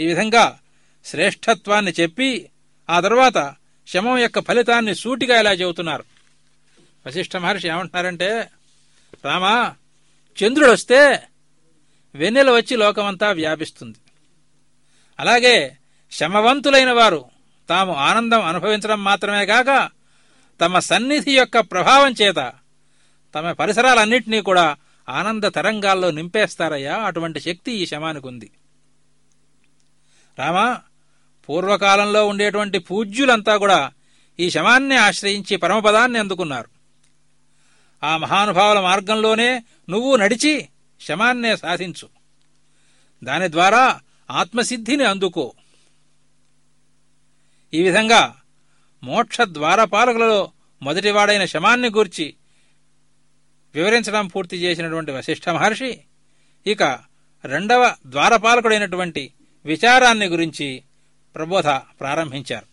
ఈ విధంగా శ్రేష్ఠత్వాన్ని చెప్పి ఆ తర్వాత శమం యొక్క ఫలితాన్ని సూటిగా ఇలా చెబుతున్నారు? వశిష్ఠ మహర్షి ఏమంటున్నారంటే రామా చంద్రుడు వస్తే వెన్నెల వచ్చి లోకమంతా వ్యాపిస్తుంది. అలాగే శమవంతులైన వారు తాము ఆనందం అనుభవించడం మాత్రమే కాక తమ సన్నిధి యొక్క ప్రభావం చేత తమ పరిసరాలన్నింటినీ కూడా ఆనంద తరంగాల్లో నింపేస్తారయ్యా అటువంటి శక్తి ఈ శమానికి ఉంది. రామా పూర్వకాలంలో ఉండేటువంటి పూజ్యులంతా కూడా ఈ శమాన్ని ఆశ్రయించి పరమపదాన్ని అందుకున్నారు. ఆ మహానుభావుల మార్గంలోనే నువ్వు నడిచి శమాన్నే సాధించు. దాని ద్వారా ఆత్మసిద్ధిని అందుకో. ఈ విధంగా మోక్ష ద్వారపాలకులలో మొదటివాడైన శమాన్ని గూర్చి వివరించడం పూర్తి చేసినటువంటి వశిష్ఠ మహర్షి ఇక రెండవ ద్వారపాలకుడైనటువంటి విచారాన్ని గురించి ప్రబోధ ప్రారంభించారు.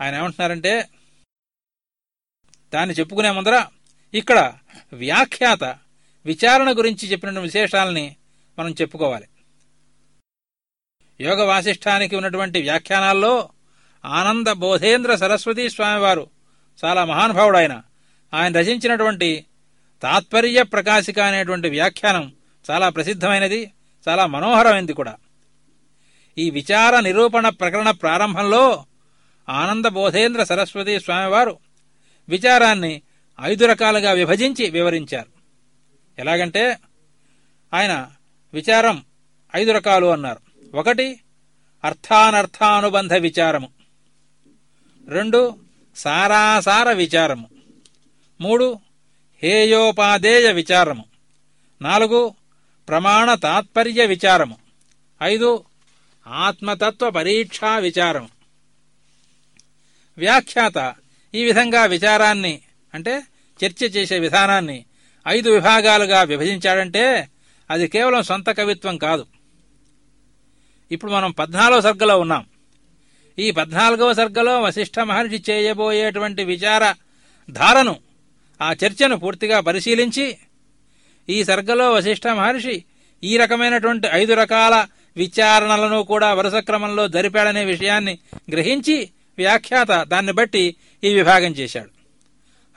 ఆయన ఏమంటున్నారంటే దాన్ని చెప్పుకునే ముందర ఇక్కడ వ్యాఖ్యాత విచారణ గురించి చెప్పిన విశేషాలని మనం చెప్పుకోవాలి. యోగ వాసిష్ఠానికి ఉన్నటువంటి వ్యాఖ్యానాల్లో ఆనంద బోధేంద్ర సరస్వతీ స్వామివారు చాలా మహానుభావుడు ఆయన. ఆయన రచించినటువంటి తాత్పర్య ప్రకాశిక అనేటువంటి వ్యాఖ్యానం చాలా ప్రసిద్ధమైనది చాలా మనోహరమైనది కూడా. ఈ విచార నిరూపణ ప్రకరణ ప్రారంభంలో ఆనంద బోధేంద్ర సరస్వతి స్వామివారు విచారాన్ని ఐదు రకాలుగా విభజించి వివరించారు. ఎలాగంటే ఆయన విచారం ఐదు రకాలు అన్నారు. ఒకటి అర్థానర్థానుబంధ విచారము. రెండు సారాసార విచారము. మూడు హేయోపాదేయ విచారము. నాలుగు ప్రమాణ తాత్పర్య విచారము. ఐదు ఆత్మతత్వ పరీక్షా విచారము. వ్యాఖ్యాత ఈ విధంగా విచారాన్ని అంటే చర్చ చేసే విధానాన్ని ఐదు విభాగాలుగా విభజించాడంటే అది కేవలం సొంత కవిత్వం కాదు. ఇప్పుడు మనం పద్నాలుగో సర్గలో ఉన్నాం. ఈ పద్నాలుగవ సర్గలో వశిష్ఠ మహర్షి చేయబోయేటువంటి విచార ధారను ఆ చర్చను పూర్తిగా పరిశీలించి ఈ సర్గలో వశిష్ఠ మహర్షి ఈ రకమైనటువంటి ఐదు రకాల విచారణలను కూడా వరుస క్రమంలో జరిపాడనే విషయాన్ని గ్రహించి వ్యాఖ్యాత దాన్ని బట్టి ఈ విభాగం చేశాడు.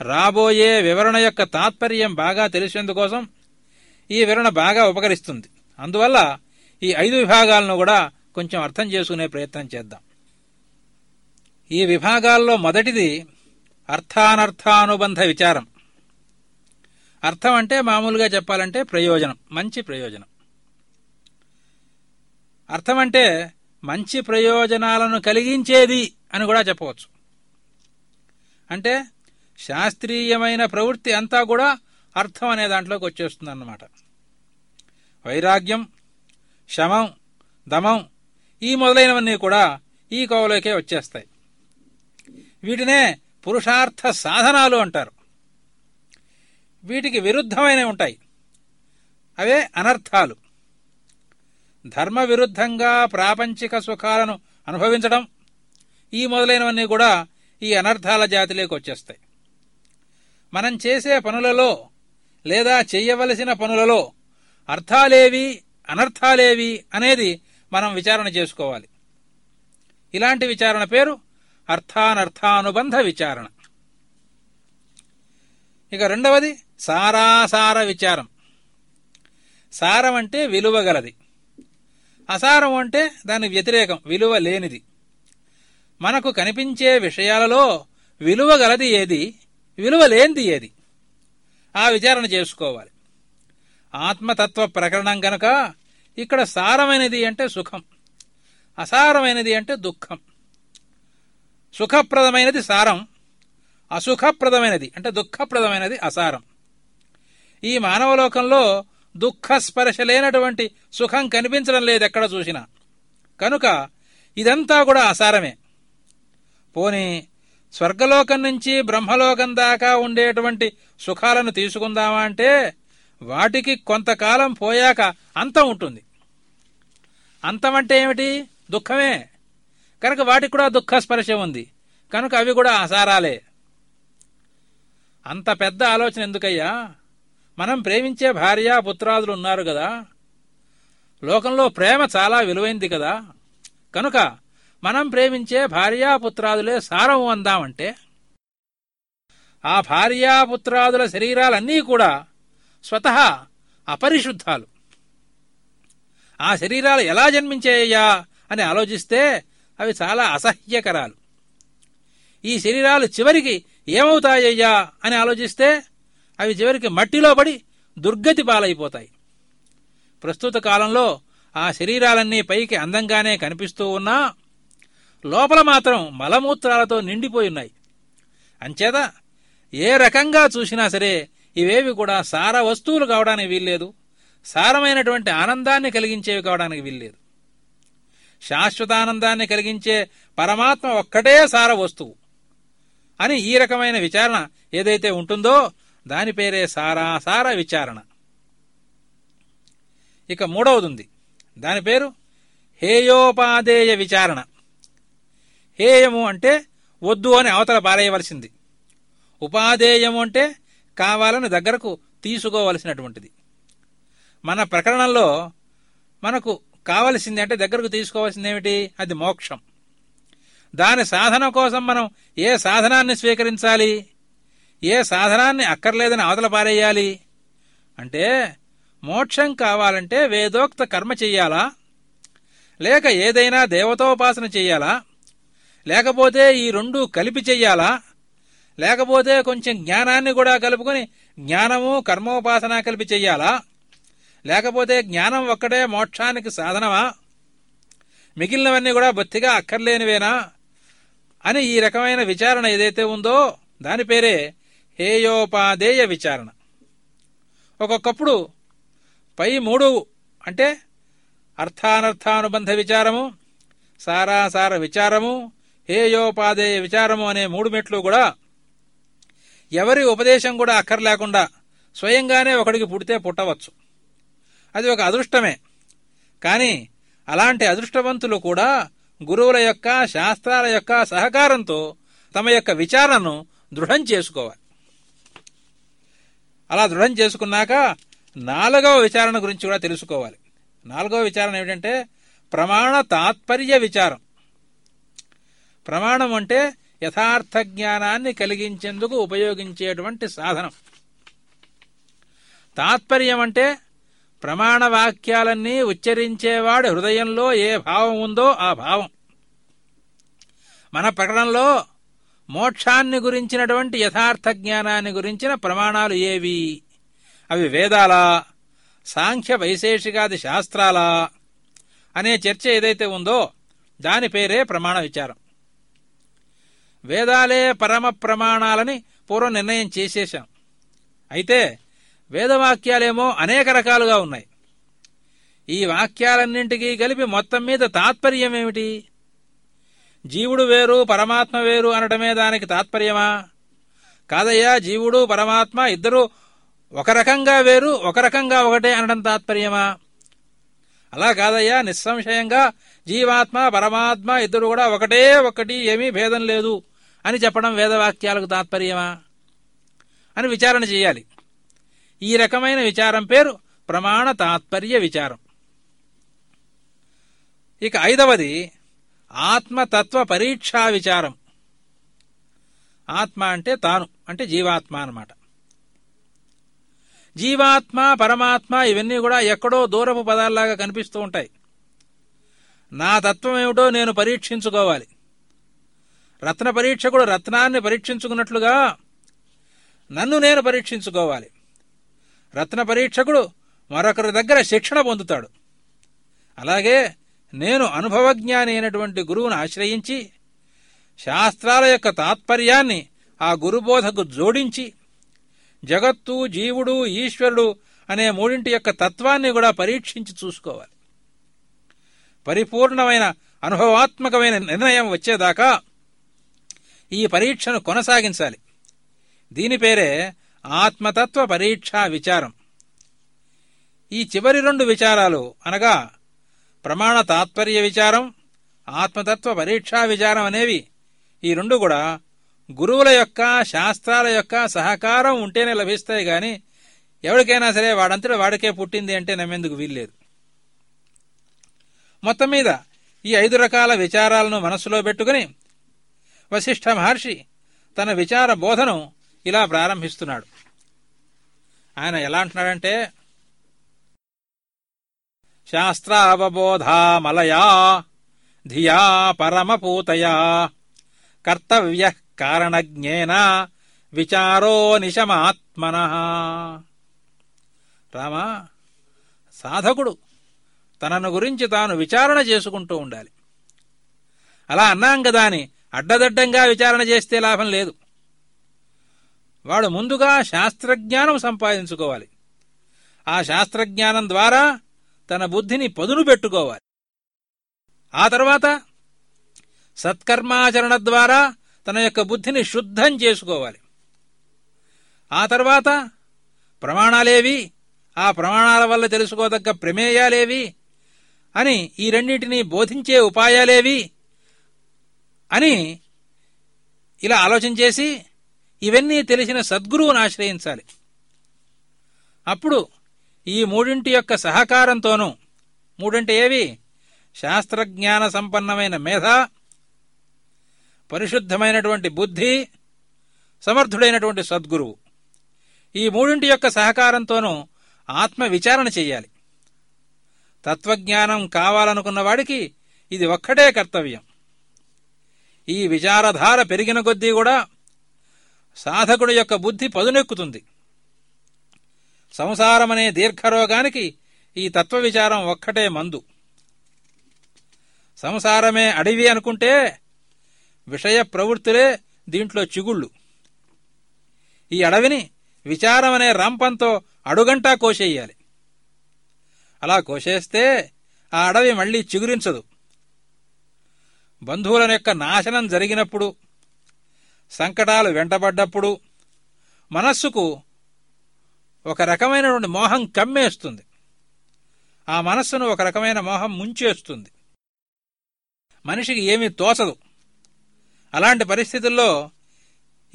రాబోయే వివరణ యొక్క తాత్పర్యం బాగా తెలిసేందుకోసం ఈ వివరణ బాగా ఉపకరిస్తుంది. అందువల్ల ఈ ఐదు విభాగాలను కూడా కొంచెం అర్థం చేసుకునే ప్రయత్నం చేద్దాం. ఈ విభాగాల్లో మొదటిది అర్థానర్థానుబంధ విచారం. అర్థం అంటే మామూలుగా చెప్పాలంటే ప్రయోజనం మంచి ప్రయోజనం. అర్థం అంటే మంచి ప్రయోజనాలను కలిగించేది అని కూడా చెప్పవచ్చు. అంటే శాస్త్రీయమైన ప్రవృత్తి అంతా కూడా అర్థం అనే దాంట్లోకి వచ్చేస్తుందన్నమాట. వైరాగ్యం శమం దమం ఈ మొదలైనవన్నీ కూడా ఈ కోవలోకే వచ్చేస్తాయి. వీటినే పురుషార్థ సాధనాలు అంటారు. వీటికి విరుద్ధమైనవి ఉంటాయి. అవే అనర్థాలు. ధర్మ విరుద్ధంగా ప్రాపంచిక సుఖాలను అనుభవించడం ఈ మొదలైనవన్నీ కూడా ఈ అనర్థాల జాతిలోకి వచ్చేస్తాయి. మనం చేసే పనులలో లేదా చెయ్యవలసిన పనులలో అర్థాలేవి అనర్థాలేవి అనేది మనం విచారణ చేసుకోవాలి. ఇలాంటి విచారణ పేరు అర్థానర్థానుబంధ విచారణ. ఇక రెండవది సారాసార విచారం. సారం అంటే విలువ గలది. అసారం అంటే దాని వ్యతిరేకం విలువ లేనిది. మనకు కనిపించే విషయాలలో విలువ గలది ఏది? విలువ లేనిది ఏది? ఆ విచారణ చేసుకోవాలి. ఆత్మతత్వ ప్రకరణం గనక ఇక్కడ సారమైనది అంటే సుఖం. అసారమైనది అంటే దుఃఖం. సుఖప్రదమైనది సారం. అసుఖప్రదమైనది అంటే దుఃఖప్రదమైనది అసారం. ఈ మానవలోకంలో దుఃఖ స్పర్శ లేనటువంటి సుఖం కనిపించడం లేదు ఎక్కడ చూసినా. కనుక ఇదంతా కూడా అసారమే. పోని స్వర్గలోకం నుంచి బ్రహ్మలోకం దాకా ఉండేటువంటి సుఖాలను తీసుకుందామా అంటే వాటికి కొంతకాలం పోయాక అంతం ఉంటుంది. అంతం అంటే ఏమిటి? దుఃఖమే. కనుక వాటికి కూడా దుఃఖ స్పర్శ ఉంది. కనుక అవి కూడా అసారాలే అంత పెద్ద ఆలోచన ఎందుకయ్యా? మనం ప్రేమించే భార్య పుత్రాదులు ఉన్నారు కదా. లోకంలో ప్రేమ చాలా విలువైంది కదా. కనుక మనం ప్రేమించే భార్యాపుత్రాదులే సారం అందామంటే ఆ భార్యాపుత్రాదుల శరీరాలన్నీ కూడా స్వతహా అపరిశుద్ధాలు. ఆ శరీరాలు ఎలా జన్మించాయ్యా అని ఆలోచిస్తే అవి చాలా అసహ్యకరాలు. ఈ శరీరాలు చివరికి ఏమవుతాయ్యా అని ఆలోచిస్తే అవి చివరికి మట్టిలో పడి దుర్గతి పాలైపోతాయి. ప్రస్తుత కాలంలో ఆ శరీరాలన్నీ పైకి అందంగానే కనిపిస్తూ ఉన్నా లోపల మాత్రం మలమూత్రాలతో నిండిపోయి ఉన్నాయి. అంచేత ఏ రకంగా చూసినా సరే ఇవేవి కూడా సార వస్తువులు కావడానికి వీల్లేదు. సారమైనటువంటి ఆనందాన్ని కలిగించేవి కావడానికి వీల్లేదు. శాశ్వతానందాన్ని కలిగించే పరమాత్మ ఒక్కటే సార వస్తువు. అని ఈ రకమైన విచారణ ఏదైతే ఉంటుందో దాని పేరే సారాసార విచారణ. ఇక మూడవది ఉంది దాని పేరు హేయోపాదేయ విచారణ. హేయము అంటే వద్దు అని అవతల పారేయవలసింది. ఉపాదేయము అంటే కావాలని దగ్గరకు తీసుకోవలసినటువంటిది. మన ప్రకరణంలో మనకు కావలసింది అంటే దగ్గరకు తీసుకోవాల్సింది ఏమిటి అది మోక్షం. దాని సాధన కోసం మనం ఏ సాధనాన్ని స్వీకరించాలి? ఏ సాధనాన్ని అక్కర్లేదని అవతల పారేయాలి? అంటే మోక్షం కావాలంటే వేదోక్త కర్మ చెయ్యాలా లేక ఏదైనా దేవతోపాసన చెయ్యాలా లేకపోతే ఈ రెండు కలిపి చెయ్యాలా లేకపోతే కొంచెం జ్ఞానాన్ని కూడా కలుపుకొని జ్ఞానము కర్మోపాసన కలిపి చెయ్యాలా? లేకపోతే జ్ఞానం ఒక్కటే మోక్షానికి సాధనమా? మిగిలినవన్నీ కూడా బొత్తిగా అక్కర్లేనివేనా? అని ఈ రకమైన విచారణ ఏదైతే ఉందో దాని పేరే హేయోపాదేయ విచారణ. ఒక్కొక్కప్పుడు పై మూడు అంటే అర్థానర్థానుబంధ విచారము సారాసార విచారము హేయోపాదేయ విచారము అనే మూడు మెట్లు కూడా ఎవరి ఉపదేశం కూడా అక్కర్లేకుండా స్వయంగానే ఒకడికి పుడితే పుట్టవచ్చు. అది ఒక అదృష్టమే. కానీ అలాంటి అదృష్టవంతులు కూడా గురువుల యొక్క శాస్త్రాల యొక్క సహకారంతో తమ యొక్క విచారణను దృఢం చేసుకోవాలి. అలా దృఢం చేసుకున్నాక నాలుగవ విచారణ గురించి కూడా తెలుసుకోవాలి. నాలుగవ విచారణ ఏమిటంటే ప్రమాణ తాత్పర్య విచారం. ప్రమాణం అంటే యథార్థ జ్ఞానాన్ని కలిగించేందుకు ఉపయోగించేటువంటి సాధనం. తాత్పర్యం అంటే ప్రమాణ వాక్యాలన్నీ ఉచ్చరించేవాడి హృదయంలో ఏ భావం ఉందో ఆ భావం. మన ప్రకటనలో మోక్షాన్ని గురించినటువంటి యథార్థ జ్ఞానాన్ని గురించిన ప్రమాణాలు ఏవి? అవి వేదాలా? సాంఖ్య వైశేషికాది శాస్త్రాలా? అనే చర్చ ఏదైతే ఉందో దాని పేరే ప్రమాణ విచారం. వేదాలే పరమ ప్రమాణాలని పూర్వం నిర్ణయం చేసేశాం. అయితే వేదవాక్యాలేమో అనేక రకాలుగా ఉన్నాయి. ఈ వాక్యాలన్నింటికీ కలిపి మొత్తం మీద తాత్పర్యం ఏమిటి? జీవుడు వేరు పరమాత్మ వేరు అనటమే దానికి తాత్పర్యమా? కాదయ్యా జీవుడు పరమాత్మ ఇద్దరు ఒక రకంగా వేరు ఒక రకంగా ఒకటే అనడం తాత్పర్యమా? అలా కాదయ్యా నిస్సంశయంగా జీవాత్మ పరమాత్మ ఇద్దరు కూడా ఒకటే ఒకటి ఏమీ భేదం లేదు. అని చెప్పడం వేదవాక్యాలకు తాత్పర్యమా? అని విచారణ చేయాలి. ఈ రకమైన విచారం పేరు ప్రమాణ తాత్పర్య విచారం. ఇక ఐదవది ఆత్మతత్వ పరీక్షా విచారం. ఆత్మ అంటే తాను అంటే జీవాత్మ అన్నమాట. జీవాత్మ పరమాత్మ ఇవన్నీ కూడా ఎక్కడో దూరపు పదాల్లాగా కనిపిస్తూ ఉంటాయి. నా తత్వం ఏమిటో నేను పరీక్షించుకోవాలి. రత్న పరీక్షకుడు రత్నాన్ని పరీక్షించుకున్నట్లుగా నన్ను నేను పరీక్షించుకోవాలి. రత్న పరీక్షకుడు మరొకరి దగ్గర శిక్షణ పొందుతాడు. అలాగే నేను అనుభవజ్ఞాని అయినటువంటి గురువును ఆశ్రయించి శాస్త్రాల యొక్క తాత్పర్యాన్ని ఆ గురుబోధకు జోడించి జగత్తు జీవుడు ఈశ్వరుడు అనే మూడింటి యొక్క తత్వాన్ని కూడా పరీక్షించి చూసుకోవాలి. పరిపూర్ణమైన అనుభవాత్మకమైన నిర్ణయం వచ్చేదాకా ఈ పరీక్షను కొనసాగించాలి. దీని పేరే ఆత్మతత్వ పరీక్షా విచారం. ఈ చివరి రెండు విచారాలు అనగా ప్రమాణ తాత్పర్య విచారం ఆత్మతత్వ పరీక్షా విచారం అనేవి ఈ రెండు కూడా గురువుల యొక్క శాస్త్రాల యొక్క సహకారం ఉంటేనే లభిస్తాయి గాని ఎవరికైనా సరే వాడంతటా వాడికే పుట్టింది అంటే నమ్మేందుకు వీల్లేదు. మొత్తం మీద ఈ ఐదు రకాల విచారాలను మనస్సులో పెట్టుకుని వశిష్ఠ మహర్షి తన విచార బోధను ఇలా ప్రారంభిస్తున్నాడు. ఆయన ఎలా అంటున్నాడంటే శాస్త్రావబోధామలయా ధియా పరమపూతయా కర్తవ్య కారణజ్ఞేన విచారో నిశమాత్మన. రామా సాధకుడు తనను గురించి తాను విచారణ చేసుకుంటూ ఉండాలి. అలా అన్నాం కదా అని అడ్డదడ్డంగా విచారణ చేస్తే లాభం లేదు. వాడు ముందుగా శాస్త్రజ్ఞానం సంపాదించుకోవాలి. ఆ శాస్త్రజ్ఞానం ద్వారా తన బుద్ధిని పదును పెట్టుకోవాలి. ఆ తర్వాత సత్కర్మాచరణ ద్వారా తన యొక్క బుద్ధిని శుద్ధం చేసుకోవాలి. ఆ తర్వాత ప్రమాణాలేవి ఆ ప్రమాణాల వల్ల తెలుసుకోదగ్గ ప్రమేయాలేవి అని ఈ రెండింటినీ బోధించే ఉపాయాలేవి అని ఇలా ఆలోచన చేసి ఇవన్నీ తెలిసిన సద్గురువును ఆశ్రయించాలి. అప్పుడు ఈ మూడింటి యొక్క సహకారంతోనూ మూడింటి ఏవి? శాస్త్రజ్ఞాన సంపన్నమైన మేధ పరిశుద్ధమైనటువంటి బుద్ధి సమర్థుడైనటువంటి సద్గురువు. ఈ మూడింటి యొక్క సహకారంతోనూ ఆత్మ విచారణ చెయ్యాలి తత్వజ్ఞానం కావాలనుకున్న వాడికి ఇది ఒక్కటే కర్తవ్యం. ఈ విచారధార పెరిగిన కొద్దీ కూడా సాధకుడి యొక్క బుద్ధి పదునెక్కుతుంది. సంసారమనే దీర్ఘరోగానికి ఈ తత్వ విచారం ఒక్కటే మందు. సంసారమే అడవి అనుకుంటే విషయ ప్రవృత్తులే దీంట్లో చిగుళ్ళు. ఈ అడవిని విచారమనే రంపంతో అడుగంటా కోసేయాలి. అలా కోసేస్తే ఆ అడవి మళ్ళీ చిగురించదు. బంధువుల యొక్క నాశనం జరిగినప్పుడు సంకటాలు వెంటబడ్డప్పుడు మనస్సుకు ఒక రకమైనటువంటి మోహం కమ్మేస్తుంది. ఆ మనస్సును ఒక రకమైన మోహం ముంచేస్తుంది. మనిషికి ఏమీ తోచదు. అలాంటి పరిస్థితుల్లో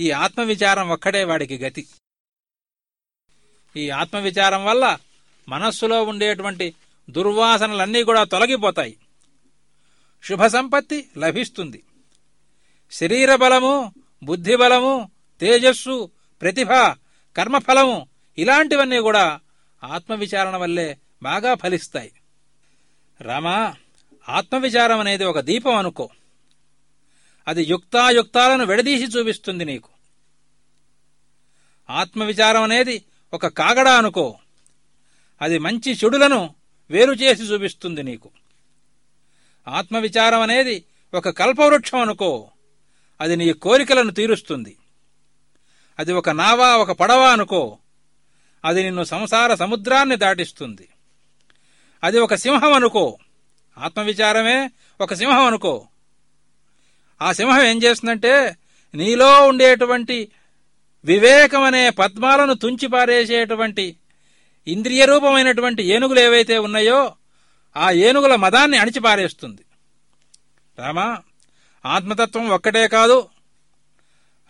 ఈ ఆత్మవిచారం ఒక్కడే వాడికి గతి. ఈ ఆత్మవిచారం వల్ల మనస్సులో ఉండేటువంటి దుర్వాసనలన్నీ కూడా తొలగిపోతాయి. శుభ సంపత్తి లభిస్తుంది. శరీర బలము బుద్ధి బలము తేజస్సు ప్రతిభ కర్మఫలము ఇలాంటివన్నీ కూడా ఆత్మవిచారణ వల్లే బాగా ఫలిస్తాయి. రామా ఆత్మవిచారం అనేది ఒక దీపం అనుకో. అది యుక్తాయుక్తాలను విడదీసి చూపిస్తుంది నీకు. ఆత్మవిచారం అనేది ఒక కాగడ అనుకో. అది మంచి చెడులను వేరు చేసి చూపిస్తుంది నీకు. ఆత్మవిచారం అనేది ఒక కల్పవృక్షం అనుకో. అది నీ కోరికలను తీరుస్తుంది. అది ఒక నావా ఒక పడవ అనుకో. అది నిన్ను సంసార సముద్రాన్ని దాటిస్తుంది. అది ఒక సింహం అనుకో. ఆత్మవిచారమే ఒక సింహం అనుకో. ఆ సింహం ఏం చేస్తుందంటే నీలో ఉండేటువంటి వివేకం అనే పద్మాలను తుంచిపారేసేటువంటి ఇంద్రియ రూపమైనటువంటి ఏనుగులు ఏవైతే ఉన్నాయో ఆ ఏనుగుల మదాన్ని అణిచిపారేస్తుంది. రామా ఆత్మతత్వం ఒక్కటే కాదు.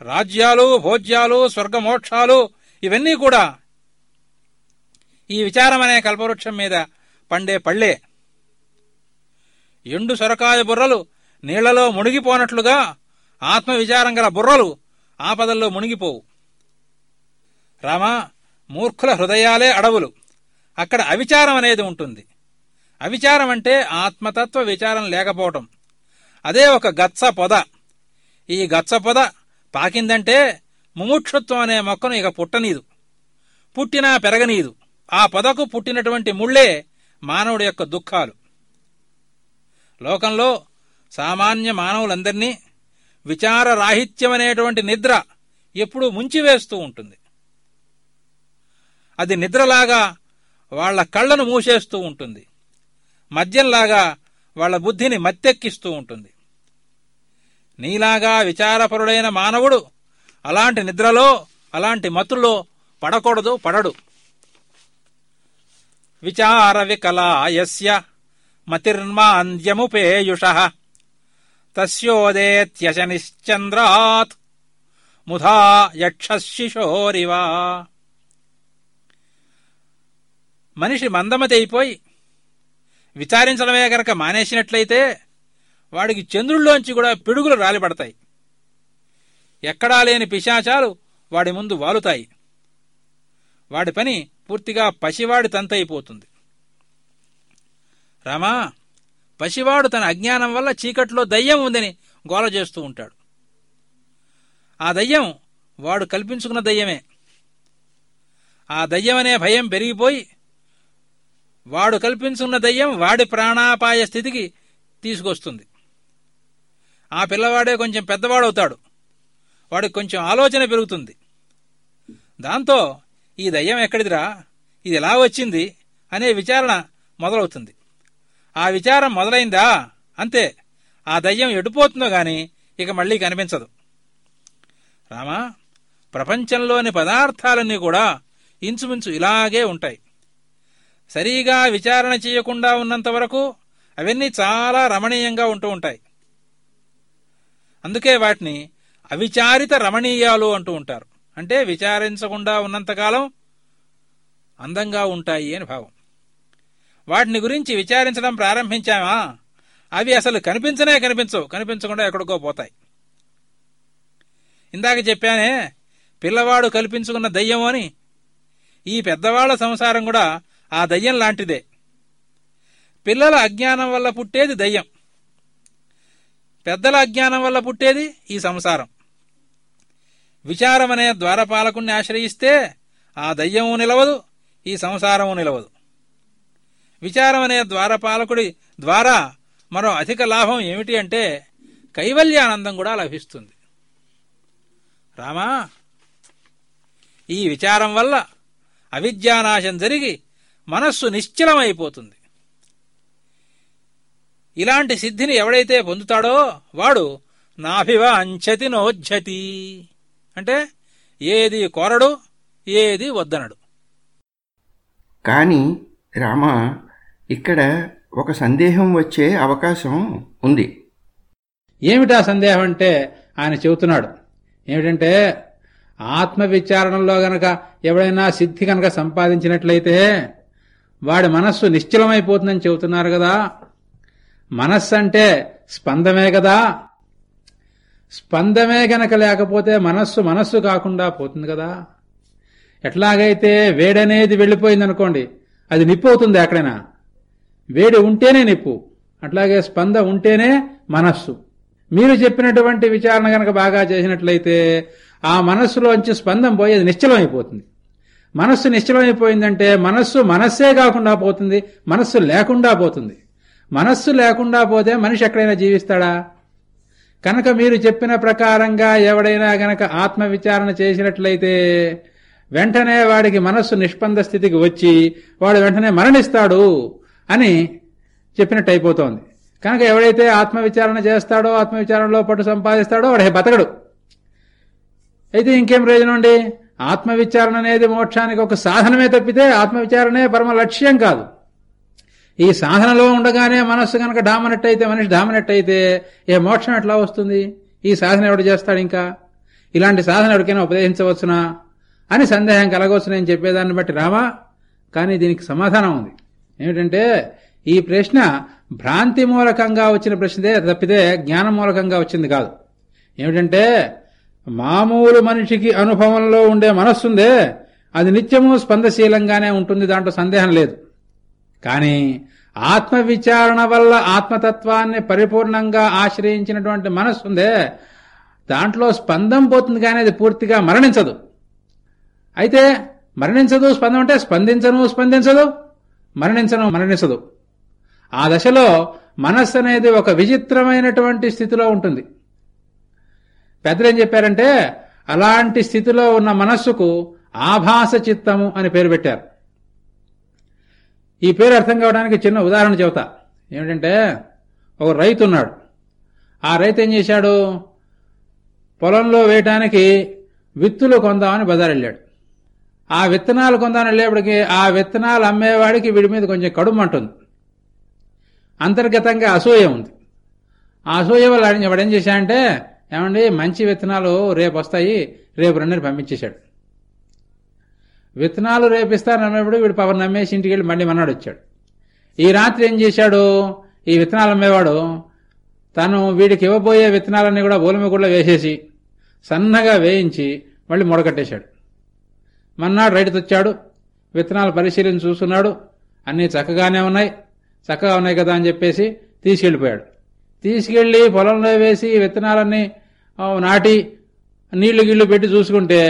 రాజ్యాలు భోజ్యాలు స్వర్గమోక్షాలు ఇవన్నీ కూడా ఈ విచారం అనే కల్పవృక్షం మీద పండే పళ్ళే. ఎండు సొరకాయ బుర్రలు నీళ్ళలో మునిగిపోనట్లుగా ఆత్మ విచారం గల బుర్రలు ఆపదల్లో మునిగిపోవు. రామా మూర్ఖుల హృదయాలే అడవులు. అక్కడ అవిచారం అనేది ఉంటుంది. అవిచారం అంటే ఆత్మతత్వ విచారం లేకపోవటం. అదే ఒక గచ్చ పొద. ఈ గచ్చ పొద పాకిందంటే ముముక్షుత్వం అనే మొక్కను ఇక పుట్టనీదు. పుట్టినా పెరగనీదు. ఆ పొదకు పుట్టినటువంటి ముళ్ళే మానవుడి యొక్క దుఃఖాలు. లోకంలో సామాన్య మానవులందరినీ విచార రాహిత్యమనేటువంటి నిద్ర ఎప్పుడూ ముంచివేస్తూ ఉంటుంది. అది నిద్రలాగా వాళ్ళ కళ్ళను మూసేస్తూ ఉంటుంది. మద్యంలాగా వాళ్ళ బుద్ధిని మత్తెక్కిస్తూ ఉంటుంది. నీలాగా విచారపరుడైన మానవుడు అలాంటి నిద్రలో అలాంటి మతుల్లో పడకూడదు పడడు. విచార వికలాయస్య మతిర్మాంద్యముపేయుష తస్యోదేత్యశ నిశ్చంద్రాత్ ముధా యక్షశిశోరివా. మనిషి మందమతి అయిపోయి విచారించడమే గనక మానేసినట్లయితే వాడికి చంద్రుల్లోంచి కూడా పిడుగులు రాలిపడతాయి. ఎక్కడా లేని పిశాచాలు వాడి ముందు వాలుతాయి. వాడి పని పూర్తిగా పసివాడి తంతైపోతుంది రామా పసివాడు తన అజ్ఞానం వల్ల చీకట్లో దయ్యం ఉందని గోల చేస్తూ ఉంటాడు. ఆ దయ్యం వాడు కల్పించుకున్న దయ్యమే. ఆ దయ్యమనే భయం పెరిగిపోయి వాడు కల్పించుకున్న దయ్యం వాడి ప్రాణాపాయ స్థితికి తీసుకొస్తుంది. ఆ పిల్లవాడే కొంచెం పెద్దవాడవుతాడు. వాడికి కొంచెం ఆలోచన పెరుగుతుంది. దాంతో ఈ దయ్యం ఎక్కడిదిరా? ఇది ఎలా వచ్చింది? అనే విచారణ మొదలవుతుంది. ఆ విచారం మొదలైందా? అంతే. ఆ దయ్యం ఎడిపోతుందో గాని ఇక మళ్ళీ కనిపించదు. రామా ప్రపంచంలోని పదార్థాలన్నీ కూడా ఇంచుమించు ఇలాగే ఉంటాయి. సరిగా విచారణ చేయకుండా ఉన్నంత వరకు అవన్నీ చాలా రమణీయంగా ఉంటూ ఉంటాయి. అందుకే వాటిని అవిచారిత రమణీయాలు అంటూ ఉంటారు. అంటే విచారించకుండా ఉన్నంతకాలం అందంగా ఉంటాయి అని భావం. వాటిని గురించి విచారించడం ప్రారంభించామా? అవి అసలు కనిపించనే కనిపించవు. కనిపించకుండా ఎక్కడికో పోతాయి. ఇందాక చెప్పానే పిల్లవాడు కల్పించుకున్న దయ్యం అని ఈ పెద్దవాళ్ళ సంసారం కూడా ఆ దయ్యం లాంటిదే. పిల్లల అజ్ఞానం వల్ల పుట్టేది దయ్యం. పెద్దల అజ్ఞానం వల్ల పుట్టేది ఈ సంసారం. విచారమనే ద్వారపాలకుణ్ణి ఆశ్రయిస్తే ఆ దయ్యము నిలవదు ఈ సంసారము నిలవదు. విచారం అనే ద్వారపాలకుడి ద్వారా మరో అధిక లాభం ఏమిటి అంటే కైవల్యానందం కూడా లభిస్తుంది. రామా ఈ విచారం వల్ల అవిద్యానాశం జరిగి మనస్సు నిశ్చలమైపోతుంది. ఇలాంటి సిద్ధిని ఎవడైతే పొందుతాడో వాడు నాభివ అంచతి నోజ్జతి. అంటే ఏది కోరడు ఏది వద్దనడు. కానీ రామ ఇక్కడ ఒక సందేహం వచ్చే అవకాశం ఉంది. ఏమిటా సందేహం అంటే ఆయన చెబుతున్నాడు. ఏమిటంటే ఆత్మ విచారణలో గనక ఎవడైనా సిద్ధి గనక సంపాదించినట్లయితే వాడి మనస్సు నిశ్చలమైపోతుందని చెబుతున్నారు కదా. మనస్సు అంటే స్పందమే కదా. స్పందమే గనక లేకపోతే మనస్సు మనస్సు కాకుండా పోతుంది కదా. ఎట్లాగైతే వేడనేది వెళ్ళిపోయిందనుకోండి అది నిప్పు అవుతుంది ఎక్కడైనా. వేడి ఉంటేనే నిప్పు అట్లాగే స్పంద ఉంటేనే మనస్సు. మీరు చెప్పినటువంటి విచారణ గనక బాగా చేసినట్లయితే ఆ మనస్సులోంచి స్పందం పోయి అది నిశ్చలం అయిపోతుంది మనస్సు నిశ్చలమైపోయిందంటే మనస్సు మనస్సే కాకుండా పోతుంది మనస్సు లేకుండా పోతుంది. మనస్సు లేకుండా పోతే మనిషి ఎక్కడైనా జీవిస్తాడా? కనుక మీరు చెప్పిన ప్రకారంగా ఎవడైనా గనక ఆత్మ విచారణ చేసినట్లయితే వెంటనే వాడికి మనస్సు నిష్పంద స్థితికి వచ్చి వాడు వెంటనే మరణిస్తాడు అని చెప్పినట్టు అయిపోతోంది. కనుక ఎవడైతే ఆత్మవిచారణ చేస్తాడో ఆత్మవిచారణలో పట్టు సంపాదిస్తాడో వాడే బతకడు. అయితే ఇంకేం ప్రయోజనం అండి? ఆత్మవిచారణ అనేది మోక్షానికి ఒక సాధనమే తప్పితే ఆత్మవిచారణే పరమ లక్ష్యం కాదు. ఈ సాధనలో ఉండగానే మనస్సు కనుక డామినెట్ అయితే మనిషి డామినెట్ అయితే ఏ మోక్షం ఎట్లా వస్తుంది? ఈ సాధన ఎవడు చేస్తాడు ఇంకా? ఇలాంటి సాధన ఎవరికైనా ఉపదేశించవచ్చునా? అని సందేహం కలగవచ్చు నేను చెప్పేదాన్ని బట్టి రామా కానీ దీనికి సమాధానం ఉంది. ఏమిటంటే ఈ ప్రశ్న భ్రాంతి మూలకంగా వచ్చిన ప్రశ్నదే తప్పితే జ్ఞానం మూలకంగా వచ్చింది కాదు. ఏమిటంటే మామూలు మనిషికి అనుభవంలో ఉండే మనస్సుందే. అది నిత్యము స్పందశీలంగానే ఉంటుంది దాంట్లో సందేహం లేదు. కానీ ఆత్మ విచారణ వల్ల ఆత్మతత్వాన్ని పరిపూర్ణంగా ఆశ్రయించినటువంటి మనస్సుందే. దాంట్లో స్పందం పోతుంది కానీ అది పూర్తిగా మరణించదు. అయితే మరణించదు స్పందం అంటే స్పందించను స్పందించదు మరణించను మరణించదు. ఆ దశలో మనస్సు అనేది ఒక విచిత్రమైనటువంటి స్థితిలో ఉంటుంది. పెద్దలు ఏం చెప్పారంటే అలాంటి స్థితిలో ఉన్న మనస్సుకు ఆభాస చిత్తము అని పేరు పెట్టారు. ఈ పేరు అర్థం కావడానికి చిన్న ఉదాహరణ చెబుతా. ఏమిటంటే ఒక రైతు ఉన్నాడు. ఆ రైతు ఏం చేశాడు? పొలంలో వేయటానికి విత్తులు కొందామని బజారు వెళ్ళాడు. ఆ విత్తనాలు కొందామని వెళ్ళేప్పటికి ఆ విత్తనాలు అమ్మేవాడికి వీడి మీద కొంచెం కడుమంటుంది అంతర్గతంగా అసూయ ఉంది. ఆ అసూయ వల్ల వాడేం వాడు ఏం చేశాడంటే ఏమండి మంచి విత్తనాలు రేపు వస్తాయి రేపు రెండు పంపించేశాడు. విత్తనాలు రేపిస్తారు అన్నప్పుడు వీడు పవర్ నమ్మేసి ఇంటికి వెళ్ళి మళ్ళీ మన్నాడు వచ్చాడు. ఈ రాత్రి ఏం చేశాడు? ఈ విత్తనాలు అమ్మేవాడు తను వీడికి ఇవ్వబోయే విత్తనాలన్నీ కూడా బోలమిగుళ్ళ వేసేసి సన్నగా వేయించి మళ్ళీ మొడకట్టేశాడు మన్నాడు రైతు వచ్చాడు విత్తనాలు పరిశీలించి చూస్తున్నాడు అన్నీ చక్కగానే ఉన్నాయి చక్కగా ఉన్నాయి కదా అని చెప్పేసి తీసుకెళ్ళిపోయాడు. తీసుకెళ్ళి పొలంలో వేసి విత్తనాలన్నీ నాటి నీళ్ళు గిళ్ళు పెట్టి చూసుకుంటే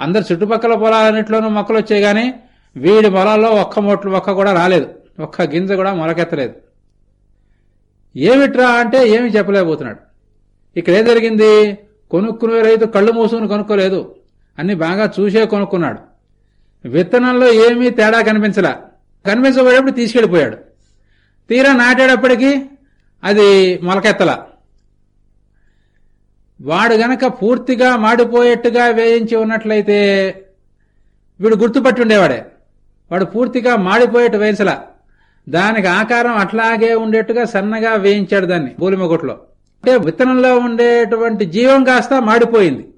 అందరు చుట్టుపక్కల పొలాలన్నింటిలోనూ మొక్కలు వచ్చాయి కానీ వీడి పొలాల్లో ఒక్క మొట్లు ఒక్క కూడా రాలేదు. ఒక్క గింజ కూడా మొలకెత్తలేదు. ఏమిట్రా అంటే ఏమి చెప్పలేకపోతున్నాడు. ఇక్కడ ఏం జరిగింది? కొనుక్కునే రైతు కళ్ళు మూసుకుని కొనుక్కోలేదు. అన్ని బాగా చూసే కొనుక్కున్నాడు. విత్తనంలో ఏమీ తేడా కనిపించలా. కనిపించబడేప్పుడు తీసుకెళ్ళిపోయాడు తీరా నాటేటప్పటికీ అది మొలకెత్తల. వాడు గనక పూర్తిగా మాడిపోయేట్టుగా వేయించి ఉన్నట్లయితే వీడు గుర్తుపట్టి ఉండేవాడే. వాడు పూర్తిగా మాడిపోయేట్టు వేయించలా. దానికి ఆకారం అట్లాగే ఉండేట్టుగా సన్నగా వేయించాడు దాన్ని భూలిమొగట్లో అంటే విత్తనంలో ఉండేటువంటి జీవం కాస్త మాడిపోయింది.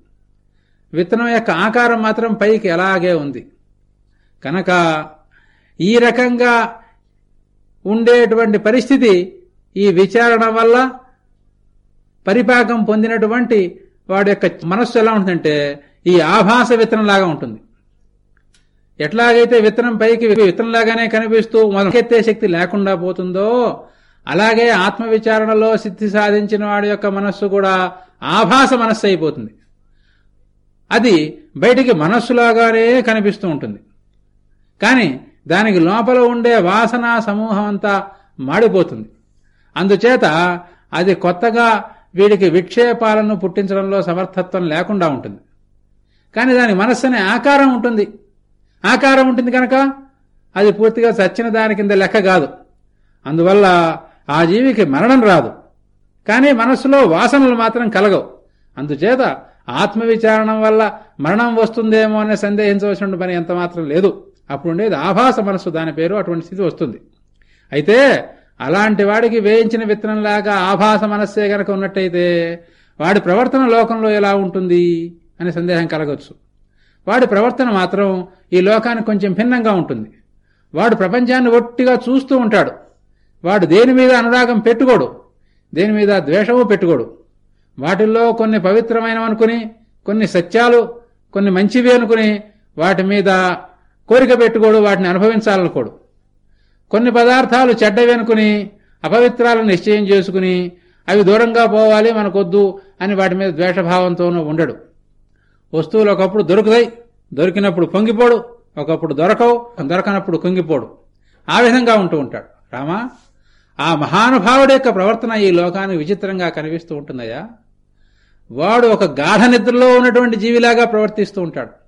విత్తనం యొక్క ఆకారం మాత్రం పైకి ఎలాగే ఉంది. కనుక ఈ రకంగా ఉండేటువంటి పరిస్థితి ఈ విచారణ వల్ల పరిపాకం పొందినటువంటి వాడి యొక్క మనస్సు ఎలా ఉంటుందంటే ఈ ఆభాస విత్తనంలాగా ఉంటుంది. ఎట్లాగైతే విత్తనం పైకి విత్తనంలాగానే కనిపిస్తూ మనకెత్తే శక్తి లేకుండా పోతుందో అలాగే ఆత్మ విచారణలో సిద్ధి సాధించిన వాడి యొక్క మనస్సు కూడా ఆభాస మనస్సు అయిపోతుంది. అది బయటికి మనస్సులాగానే కనిపిస్తూ ఉంటుంది. కానీ దానికి లోపల ఉండే వాసనా సమూహం అంతా మాడిపోతుంది. అందుచేత అది కొత్తగా వీడికి విక్షేపాలను పుట్టించడంలో సమర్థత్వం లేకుండా ఉంటుంది. కానీ దాని మనస్సు అనే ఆకారం ఉంటుంది. ఆకారం ఉంటుంది కనుక అది పూర్తిగా చచ్చిన దాని కింద లెక్క కాదు. అందువల్ల ఆ జీవికి మరణం రాదు. కానీ మనస్సులో వాసనలు మాత్రం కలగవు. అందుచేత ఆత్మవిచారణం వల్ల మరణం వస్తుందేమో అనే సందేహించవలసిన పని ఎంత మాత్రం లేదు. అప్పుడు ఉండేది ఆభాస మనస్సు దాని పేరు అటువంటి స్థితి వస్తుంది. అయితే అలాంటి వాడికి వేయించిన విత్తనంలాగా ఆభాస మనస్సే గనక ఉన్నట్టయితే వాడి ప్రవర్తన లోకంలో ఎలా ఉంటుంది అనే సందేహం కలగొచ్చు. వాడి ప్రవర్తన మాత్రం ఈ లోకానికి కొంచెం భిన్నంగా ఉంటుంది. వాడు ప్రపంచాన్ని ఒట్టిగా చూస్తూ ఉంటాడు. వాడు దేని మీద అనురాగం పెట్టుకోడు. దేని మీద ద్వేషము పెట్టుకోడు. వాటిల్లో కొన్ని పవిత్రమైనవనుకుని కొన్ని సత్యాలు కొన్ని మంచివి అనుకుని వాటి మీద కోరిక పెట్టుకోడు వాటిని అనుభవించాలనుకోడు. కొన్ని పదార్థాలు చెడ్డవనుకుని అపవిత్రాలను నిశ్చయం చేసుకుని అవి దూరంగా పోవాలి మనకొద్దు అని వాటి మీద ద్వేషభావంతోనూ ఉండడు. వస్తువులు ఒకప్పుడు దొరుకుతాయి. దొరికినప్పుడు పొంగిపోడు. ఒకప్పుడు దొరకవు. దొరకనప్పుడు కుంగిపోడు. ఆ విధంగా ఉంటూ ఉంటాడు. రామా ఆ మహానుభావుడి యొక్క ప్రవర్తన ఈ లోకానికి విచిత్రంగా కనిపిస్తూ ఉంటుందయ్యా. వాడు ఒక గాఢ నిద్రలో ఉన్నటువంటి జీవిలాగా ప్రవర్తిస్తూ ఉంటాడు.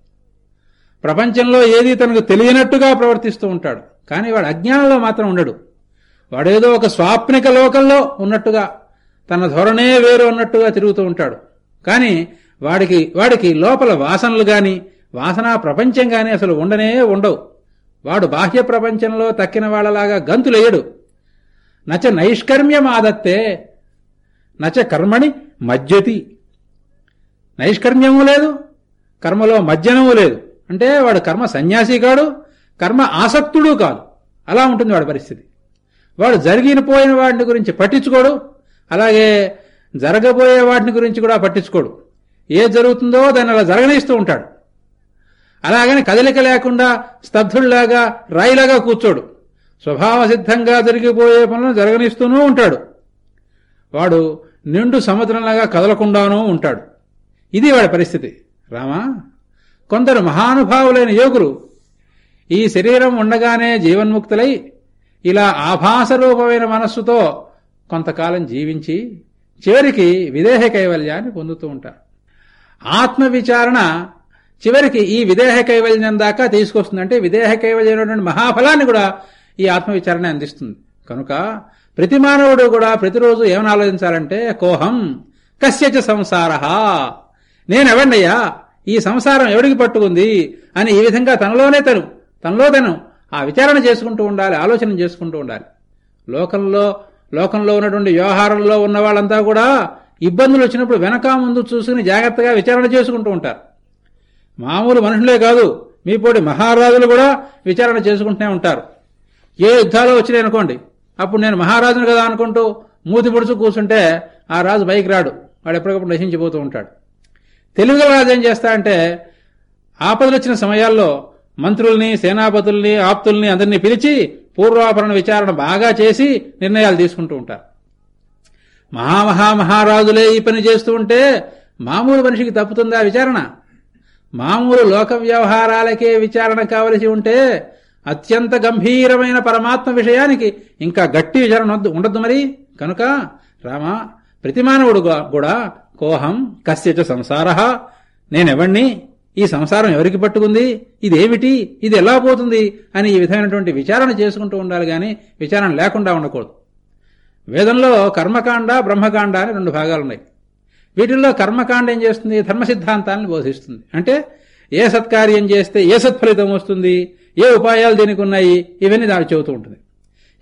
ప్రపంచంలో ఏది తనకు తెలియనట్టుగా ప్రవర్తిస్తూ ఉంటాడు. కానీ వాడు అజ్ఞానంలో మాత్రం ఉండడు. వాడేదో ఒక స్వాప్నిక లోకంలో ఉన్నట్టుగా తన ధోరణే వేరు అన్నట్టుగా తిరుగుతూ ఉంటాడు. కానీ వాడికి వాడికి లోపల వాసనలు గాని వాసనా ప్రపంచం గాని అసలు ఉండనే ఉండవు. వాడు బాహ్య ప్రపంచంలో తక్కిన వాళ్ళలాగా గంతులేయడు నచ నైష్కర్మ్యమాదత్తే నచ కర్మణి మజ్జతి. నైష్కర్మ్యము లేదు కర్మలో మజ్జనము లేదు. అంటే వాడు కర్మ సన్యాసి కాడు కర్మ ఆసక్తుడు కాదు. అలా ఉంటుంది వాడి పరిస్థితి. వాడు జరిగిన పోయిన వాటిని గురించి పట్టించుకోడు అలాగే జరగబోయే వాటిని గురించి కూడా పట్టించుకోడు. ఏ జరుగుతుందో దాన్ని అలా జరగనిస్తూ ఉంటాడు. అలాగని కదలిక లేకుండా స్తబ్ధుల్లాగా రాయిలాగా కూర్చోడు. స్వభావ సిద్ధంగా జరిగిపోయే పనులను జరగనిస్తూనూ ఉంటాడు. వాడు నిండు సముద్రంలాగా కదలకుండానూ ఉంటాడు. ఇది వాడి పరిస్థితి. రామా? కొందరు మహానుభావులైన యోగులు ఈ శరీరం ఉండగానే జీవన్ముక్తులై ఇలా ఆభాసరూపమైన మనస్సుతో కొంతకాలం జీవించి చివరికి విదేహ కైవల్యాన్ని పొందుతూ ఉంటారు. ఆత్మవిచారణ చివరికి ఈ విదేహ కైవల్యం దాకా తీసుకొస్తుందంటే విదేహ కైవల్యం మహాఫలాన్ని కూడా ఈ ఆత్మవిచారణ అందిస్తుంది. కనుక ప్రతి మానవుడు కూడా ప్రతిరోజు ఏమని ఆలోచించాలంటే కోహం కశ్యచ సంసార నేనెవండయ్యా ఈ సంసారం ఎవడికి పట్టుకుంది అని ఈ విధంగా తనలోనే తను తనలో తను ఆ విచారణ చేసుకుంటూ ఉండాలి ఆలోచన చేసుకుంటూ ఉండాలి. లోకంలో లోకంలో ఉన్నటువంటి వ్యవహారంలో ఉన్న వాళ్ళంతా కూడా ఇబ్బందులు వచ్చినప్పుడు వెనక ముందు చూసుకుని జాగ్రత్తగా విచారణ చేసుకుంటూ ఉంటారు. మామూలు మనుషులే కాదు మీ పోటీ మహారాజులు కూడా విచారణ చేసుకుంటూనే ఉంటారు. ఏ యుద్ధాలు వచ్చినాయి అనుకోండి అప్పుడు నేను మహారాజును కదా అనుకుంటూ మూతి పొడుచు కూర్చుంటే ఆ రాజు బైక్ రాడు వాడు ఎప్పటికప్పుడు నశించిపోతూ ఉంటాడు. తెలుగులో రాజు ఏం చేస్తాడంటే ఆపదలు వచ్చిన సమయాల్లో మంత్రుల్ని సేనాపతుల్ని ఆప్తుల్ని అందరినీ పిలిచి పూర్వాపరణ విచారణ బాగా చేసి నిర్ణయాలు తీసుకుంటూ ఉంటారు. మహామహామహారాజులే ఈ పని చేస్తూ ఉంటే మామూలు మనిషికి తప్పుతుందా విచారణ? మామూలు లోక వ్యవహారాలకే విచారణ కావలసి ఉంటే అత్యంత గంభీరమైన పరమాత్మ విషయానికి ఇంకా గట్టి విచారణ వద్దు- ఉండద్దు మరి. కనుక రామా ప్రతి మానవుడు కూడా కోహం కస్యచ సంసార నేనెవణ్ణి ఈ సంసారం ఎవరికి పట్టుకుంది ఇదేమిటి ఇది ఎలా పోతుంది అని ఈ విధమైనటువంటి విచారణ చేసుకుంటూ ఉండాలి గాని విచారణ లేకుండా ఉండకూడదు. వేదంలో కర్మకాండ బ్రహ్మకాండ అని రెండు భాగాలున్నాయి. వీటిల్లో కర్మకాండ ఏం చేస్తుంది? ధర్మ సిద్ధాంతాన్ని బోధిస్తుంది. అంటే ఏ సత్కార్యం చేస్తే ఏ సత్ఫలితం వస్తుంది? ఏ ఉపాయాలు దీనికి ఉన్నాయి? ఇవన్నీ దాని చెబుతూ ఉంటుంది.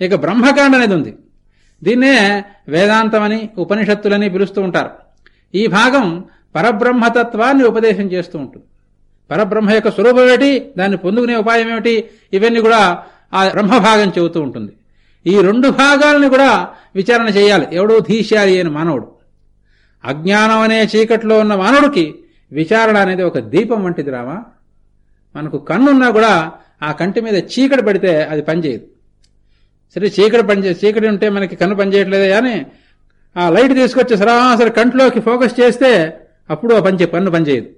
ఇక బ్రహ్మకాండ అనేది ఉంది. దీన్నే వేదాంతమని ఉపనిషత్తులని పిలుస్తూ ఉంటారు. ఈ భాగం పరబ్రహ్మతత్వాన్ని ఉపదేశం చేస్తూ ఉంటుంది. పరబ్రహ్మ యొక్క స్వరూపం ఏమిటి? దాన్ని పొందుకునే ఉపాయం ఏమిటి? ఇవన్నీ కూడా ఆ బ్రహ్మభాగం చెబుతూ ఉంటుంది. ఈ రెండు భాగాలని కూడా విచారణ చేయాలి. ఎవడో ధీశాలి అయిన మానవుడు. అజ్ఞానం అనే చీకట్లో ఉన్న మానవుడికి విచారణ అనేది ఒక దీపం వంటిది రామా. మనకు కన్నున్నా కూడా ఆ కంటి మీద చీకటి పడితే అది పనిచేయదు. సరే చీకటి పనిచే చీకటి ఉంటే మనకి కన్ను పనిచేయట్లేదే అని ఆ లైట్ తీసుకొచ్చి సరాసరి కంట్లోకి ఫోకస్ చేస్తే అప్పుడు ఆ పనిచే పన్ను పనిచేయదు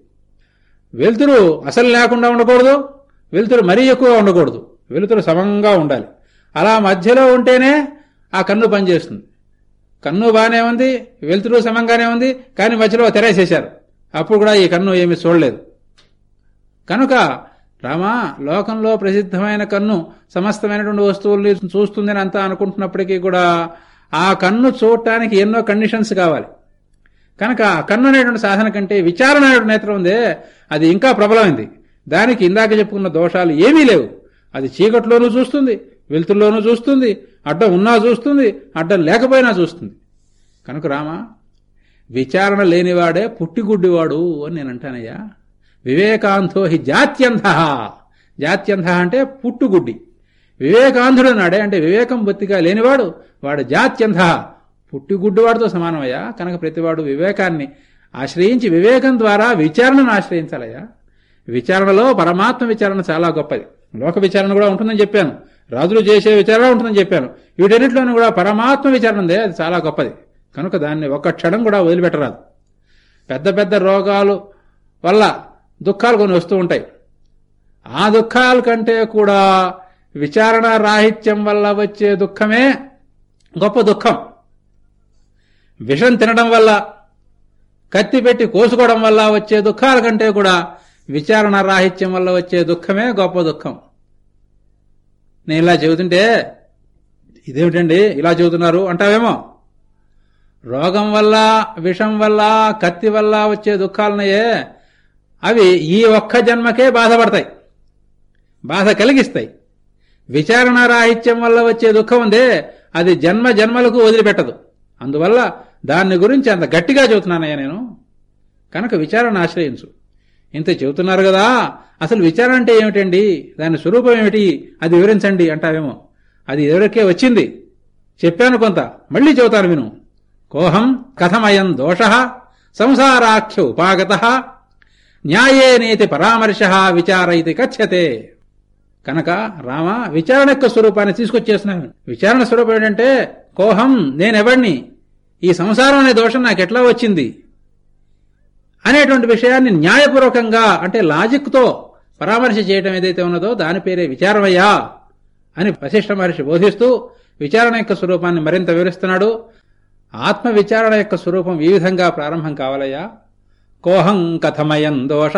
వెలుతురు అసలు లేకుండా ఉండకూడదు వెలుతురు మరీ ఎక్కువ ఉండకూడదు. వెలుతురు సమంగా ఉండాలి. అలా మధ్యలో ఉంటేనే ఆ కన్ను పనిచేస్తుంది కన్ను బాగానే ఉంది వెలుతురు సమంగానే ఉంది కానీ మధ్యలో తెరేసేశారు. అప్పుడు కూడా ఈ కన్ను ఏమీ చూడలేదు. కనుక రామా లోకంలో ప్రసిద్ధమైన కన్ను సమస్తమైనటువంటి వస్తువుల్ని చూస్తుందని అంతా అనుకుంటున్నప్పటికీ కూడా ఆ కన్ను చూడటానికి ఎన్నో కండిషన్స్ కావాలి. కనుక ఆ కన్ను అనేటువంటి సాధన కంటే విచారణ నేత్రం ఉందే అది ఇంకా ప్రబలమైంది. దానికి ఇందాక చెప్పుకున్న దోషాలు ఏమీ లేవు. అది చీకట్లోనూ చూస్తుంది వెలుతుల్లోనూ చూస్తుంది అడ్డం ఉన్నా చూస్తుంది అడ్డం లేకపోయినా చూస్తుంది. కనుక రామా విచారణ లేనివాడే పుట్టిగుడ్డివాడు అని నేను అంటానయ్యా. వివేకాంధో హి జాత్యంధ. జాత్యంధ అంటే పుట్టుగుడ్డి. వివేకాంధుడు నాడే అంటే వివేకం బొత్తిగా లేనివాడు వాడు జాత్యంధ. పుట్టిగుడ్డివాడితో సమానమయ్యా? కనుక ప్రతివాడు వివేకాన్ని ఆశ్రయించి వివేకం ద్వారా విచారణను ఆశ్రయించాలయ్యా. విచారణలో పరమాత్మ విచారణ చాలా గొప్పది. లోక విచారణ కూడా ఉంటుందని చెప్పాను. రాజులు చేసే విచారణ ఉంటుందని చెప్పాను. వీటన్నిటిలోనూ కూడా పరమాత్మ విచారణ ఉందే అది చాలా గొప్పది. కనుక దాన్ని ఒక్క క్షణం కూడా వదిలిపెట్టరాదు. పెద్ద పెద్ద రోగాలు వల్ల దుఃఖాలు కొన్ని వస్తూ ఉంటాయి. ఆ దుఃఖాల కంటే కూడా విచారణ రాహిత్యం వల్ల వచ్చే దుఃఖమే గొప్ప దుఃఖం. విషం తినడం వల్ల కత్తి పెట్టి కోసుకోవడం వల్ల వచ్చే దుఃఖాల కంటే కూడా విచారణ రాహిత్యం వల్ల వచ్చే దుఃఖమే గొప్ప దుఃఖం. నేను ఇలా చెబుతుంటే ఇదేమిటండి ఇలా చెబుతున్నారు అంటావేమో? రోగం వల్ల విషం వల్ల కత్తి వల్ల వచ్చే దుఃఖాలనయే అవి ఈ ఒక్క జన్మకే బాధపడతాయి. బాధ కలిగిస్తాయి. విచారణ రాహిత్యం వల్ల వచ్చే దుఃఖం ఉందే అది జన్మ జన్మలకు వదిలిపెట్టదు. అందువల్ల దాన్ని గురించి అంత గట్టిగా చెబుతున్నానయ్యా నేను. కనుక విచారణ ఆశ్రయించు. ఇంత చెబుతున్నారు కదా అసలు విచారణ అంటే ఏమిటండి? దాని స్వరూపం ఏమిటి? అది వివరించండి అంటావేమో. అది ఎవరికే వచ్చింది? చెప్పాను కొంత మళ్ళీ చెబుతాను విను. కోహం కథమయం దోష సంసారాఖ్య ఉపాగత న్యాయేనేతి పరామర్శ విచార ఇది కథ్యతే. కనుక రామ విచారణ యొక్క స్వరూపాన్ని తీసుకొచ్చేస్తున్నాను విచారణ స్వరూపం ఏంటంటే కోహం నేనెవడిని ఈ సంసారం అనే దోషం నాకు ఎట్లా వచ్చింది? అనేటువంటి విషయాన్ని న్యాయపూర్వకంగా అంటే లాజిక్తో పరామర్శ చేయటం ఏదైతే ఉన్నదో దాని పేరే విచారమయ్యా అని వశిష్ఠ మహర్షి బోధిస్తూ విచారణ యొక్క స్వరూపాన్ని మరింత వివరిస్తున్నాడు. ఆత్మ విచారణ యొక్క స్వరూపం ఈ విధంగా ప్రారంభం కావాలయ్యా. కోహం కథమయం దోష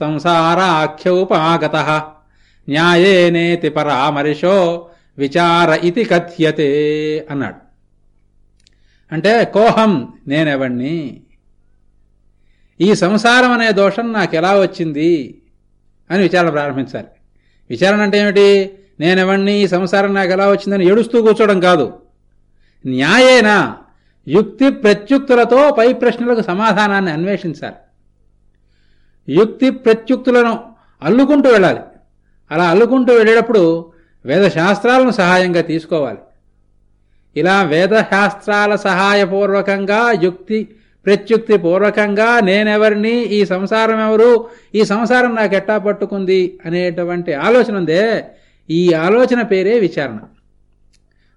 సంసారాఖ్యోపాగత న్యాయేనేతి పరామర్శో విచార ఇది కథ్యతే అన్నాడు. అంటే కోహం నేనెవణ్ణి? ఈ సంసారం అనే దోషం నాకెలా వచ్చింది? అని విచారణ ప్రారంభించాలి. విచారణ అంటే ఏమిటి? నేనెవణ్ణి? ఈ సంసారం నాకు ఎలా వచ్చిందని ఏడుస్తూ కూర్చోవడం కాదు. న్యాయేనా? యుక్తి ప్రత్యుక్తులతో పై ప్రశ్నలకు సమాధానాన్ని అన్వేషించాలి. యుక్తి ప్రత్యుక్తులను అల్లుకుంటూ వెళ్ళాలి. అలా అల్లుకుంటూ వెళ్ళేటప్పుడు వేదశాస్త్రాలను సహాయంగా తీసుకోవాలి. ఇలా వేదశాస్త్రాల సహాయపూర్వకంగా యుక్తి ప్రత్యుక్తి పూర్వకంగా నేనెవరిని ఈ సంసారం ఎవరు ఈ సంసారం నాకు ఎట్టా పట్టుకుంది అనేటువంటి ఆలోచన ఉందే ఈ ఆలోచన పేరే విచారణ.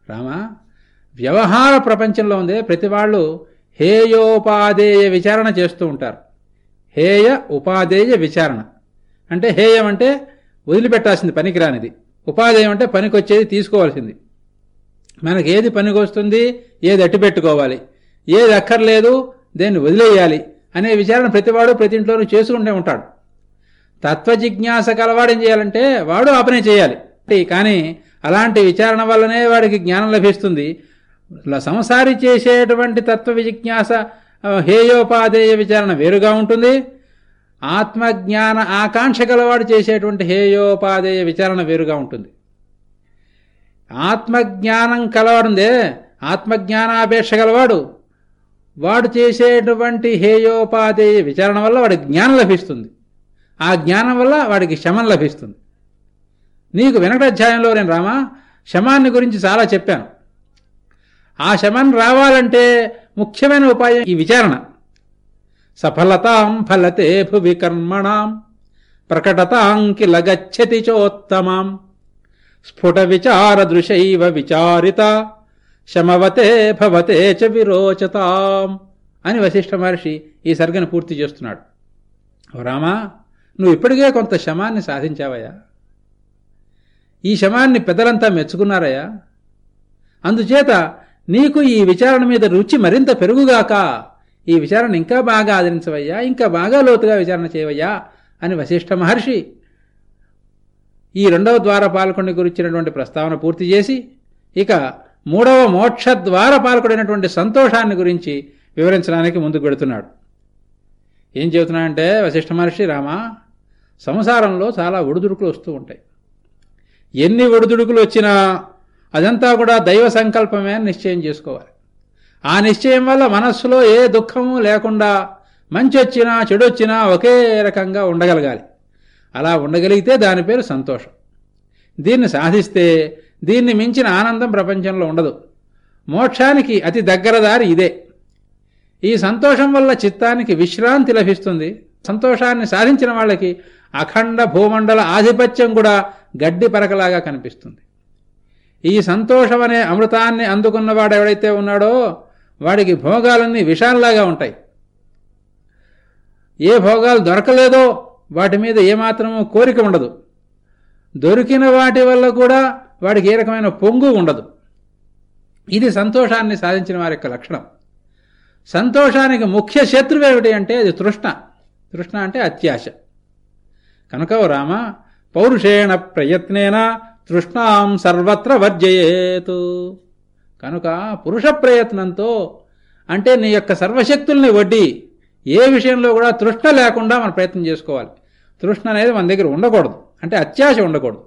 రామా వ్యవహార ప్రపంచంలో ఉందే ప్రతి వాళ్ళు హేయోపాధేయ విచారణ చేస్తూ ఉంటారు. హేయ ఉపాధేయ విచారణ. అంటే హేయం అంటే వదిలిపెట్టాల్సింది పనికిరానిది. ఉపాధేయం అంటే పనికొచ్చేది తీసుకోవాల్సింది. మనకి ఏది పనికొస్తుంది ఏది అట్టి పెట్టుకోవాలి ఏది అక్కర్లేదు దేన్ని వదిలేయాలి అనే విచారణ ప్రతివాడు ప్రతి ఇంట్లోనూ చేసుకుంటూ ఉంటాడు. తత్వ జిజ్ఞాస కలవాడు ఏం చేయాలంటే వాడు ఆ పనే చేయాలి. కానీ అలాంటి విచారణ వల్లనే వాడికి జ్ఞానం లభిస్తుంది. సంసారి చేసేటువంటి తత్వ విజిజ్ఞాస హేయోపాదేయ విచారణ వేరుగా ఉంటుంది. ఆత్మజ్ఞాన ఆకాంక్ష గలవాడు చేసేటువంటి హేయోపాదేయ విచారణ వేరుగా ఉంటుంది. ఆత్మజ్ఞానం కలవాడుందే ఆత్మజ్ఞానాపేక్ష గలవాడు వాడు చేసేటువంటి హేయోపాదేయ విచారణ వల్ల వాడికి జ్ఞానం లభిస్తుంది. ఆ జ్ఞానం వల్ల వాడికి శమం లభిస్తుంది. నీకు వెనకటాధ్యాయంలో నేను రామా శమాన్ని గురించి చాలా చెప్పాను. ఆ శమన్ రావాలంటే ముఖ్యమైన ఉపాయం ఈ విచారణ. సఫలతాం ఫలతే భువి కర్మణాం ప్రకటతాం కిల గచ్చతి చోత్తమాం. స్ఫుట విచార దృశైవ విచారిత శమవతే భవతే చ విరోచతాం అని వశిష్ఠ మహర్షి ఈ సర్గను పూర్తి చేస్తున్నాడు. ఓ రామా నువ్వు ఇప్పటికే కొంత శమాన్ని సాధించావయ్యా. ఈ శమాన్ని పెద్దలంతా మెచ్చుకున్నారయ్యా. అందుచేత నీకు ఈ విచారణ మీద రుచి మరింత పెరుగుగాక. ఈ విచారణ ఇంకా బాగా ఆదరించవయ్యా ఇంకా బాగా లోతుగా విచారణ చేయవయ్యా అని వశిష్ఠ మహర్షి ఈ రెండవ ద్వార పాలకుడిని గురించినటువంటి ప్రస్తావన పూర్తి చేసి ఇక మూడవ మోక్ష ద్వార పాలకుడైనటువంటి సంతోషాన్ని గురించి వివరించడానికి ముందుకు పెడుతున్నాడు ఏం చెబుతున్నాడంటే వశిష్ఠ మహర్షి రామా సంసారంలో చాలా ఒడిదుడుకులు వస్తూ ఉంటాయి. ఎన్ని ఒడిదుడుకులు వచ్చినా అదంతా కూడా దైవ సంకల్పమే అని నిశ్చయం చేసుకోవాలి. ఆ నిశ్చయం వల్ల మనస్సులో ఏ దుఃఖము లేకుండా మంచి వచ్చినా చెడు వచ్చినా ఒకే రకంగా ఉండగలగాలి. అలా ఉండగలిగితే దాని పేరు సంతోషం. దీన్ని సాధిస్తే దీన్ని మించిన ఆనందం ప్రపంచంలో ఉండదు. మోక్షానికి అతి దగ్గర దారి ఇదే. ఈ సంతోషం వల్ల చిత్తానికి విశ్రాంతి లభిస్తుంది. సంతోషాన్ని సాధించిన వాళ్ళకి అఖండ భూమండల ఆధిపత్యం కూడా గడ్డి పరకలాగా కనిపిస్తుంది. ఈ సంతోషం అనే అమృతాన్ని అందుకున్నవాడు ఎవడైతే ఉన్నాడో వాడికి భోగాలన్నీ విషాల్లాగా ఉంటాయి. ఏ భోగాలు దొరకలేదో వాటి మీద ఏమాత్రమూ కోరిక ఉండదు. దొరికిన వాటి వల్ల కూడా వాడికి ఏ రకమైన పొంగు ఉండదు. ఇది సంతోషాన్ని సాధించిన వారి యొక్క లక్షణం. సంతోషానికి ముఖ్య శత్రువు ఏమిటి అంటే అది తృష్ణ. తృష్ణ అంటే అత్యాశ. కనుక ఓ రామ పౌరుషేణ ప్రయత్నేన తృష్ణాం సర్వత్ర వర్జయేతు. కనుక పురుష ప్రయత్నంతో అంటే నీ యొక్క సర్వశక్తుల్ని వడ్డీ ఏ విషయంలో కూడా తృష్ణ లేకుండా మనం ప్రయత్నం చేసుకోవాలి. తృష్ణ అనేది మన దగ్గర ఉండకూడదు. అంటే అత్యాశ ఉండకూడదు.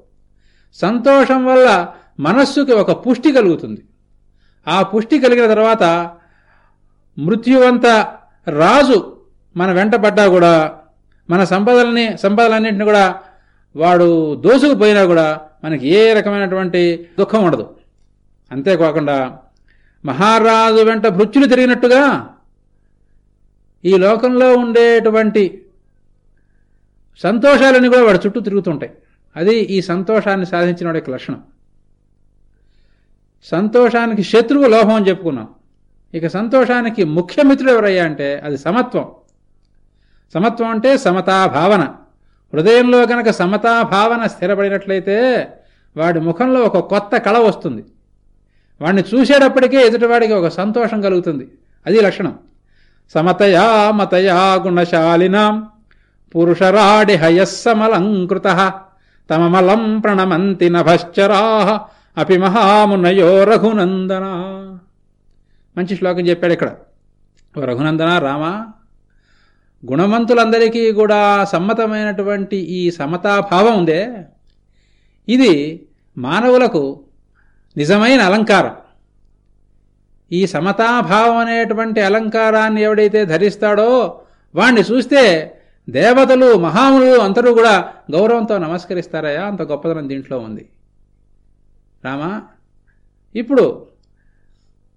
సంతోషం వల్ల మనస్సుకి ఒక పుష్టి కలుగుతుంది. ఆ పుష్టి కలిగిన తర్వాత మృత్యువంత రాజు మన వెంటపడ్డా కూడా మన సంపదలని సంపదలన్నింటిని కూడా వాడు దోసుకుపోయినా కూడా మనకి ఏ రకమైనటువంటి దుఃఖం ఉండదు. అంతేకాకుండా మహారాజు వెంట భృత్యులు తిరిగినట్టుగా ఈ లోకంలో ఉండేటువంటి సంతోషాలన్నీ కూడా వాడి చుట్టూ తిరుగుతుంటాయి. అది ఈ సంతోషాన్ని సాధించిన వాడి లక్షణం. సంతోషానికి శత్రువు లోహం అని చెప్పుకున్నాం. ఇక సంతోషానికి ముఖ్య మిత్రుడు ఎవరయ్యా అంటే అది సమత్వం. సమత్వం అంటే సమతా భావన. హృదయంలో కనుక సమతా భావన స్థిరపడినట్లయితే వాడి ముఖంలో ఒక కొత్త కళ వస్తుంది. వాడిని చూసేటప్పటికే ఎదుటివాడికి ఒక సంతోషం కలుగుతుంది. అది లక్షణం. సమతయా మతయా గుణశాలినాం పురుషరాడి హయస్సమలంకృత తమమలం ప్రణమంతి నభశ్చరా అపి మహామునయో రఘునందన. మంచి శ్లోకం చెప్పాడు ఇక్కడ. ఓ రఘునందన రామ? గుణవంతులందరికీ కూడా సమ్మతమైనటువంటి ఈ సమతాభావం ఉందే. ఇది మానవులకు నిజమైన అలంకారం. ఈ సమతాభావం అనేటువంటి అలంకారాన్ని ఎవడైతే ధరిస్తాడో వాణ్ణి చూస్తే దేవతలు మహాములు అందరూ కూడా గౌరవంతో నమస్కరిస్తారయా అంత గొప్పతనం దీంట్లో ఉంది. రామా ఇప్పుడు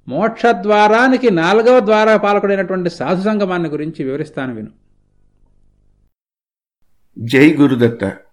మోక్షద్వారానికి నాలుగవ ద్వారా పాలకుడైనటువంటి సాధు సంగమాన్ని గురించి వివరిస్తాను విను. జై గురుదత్త.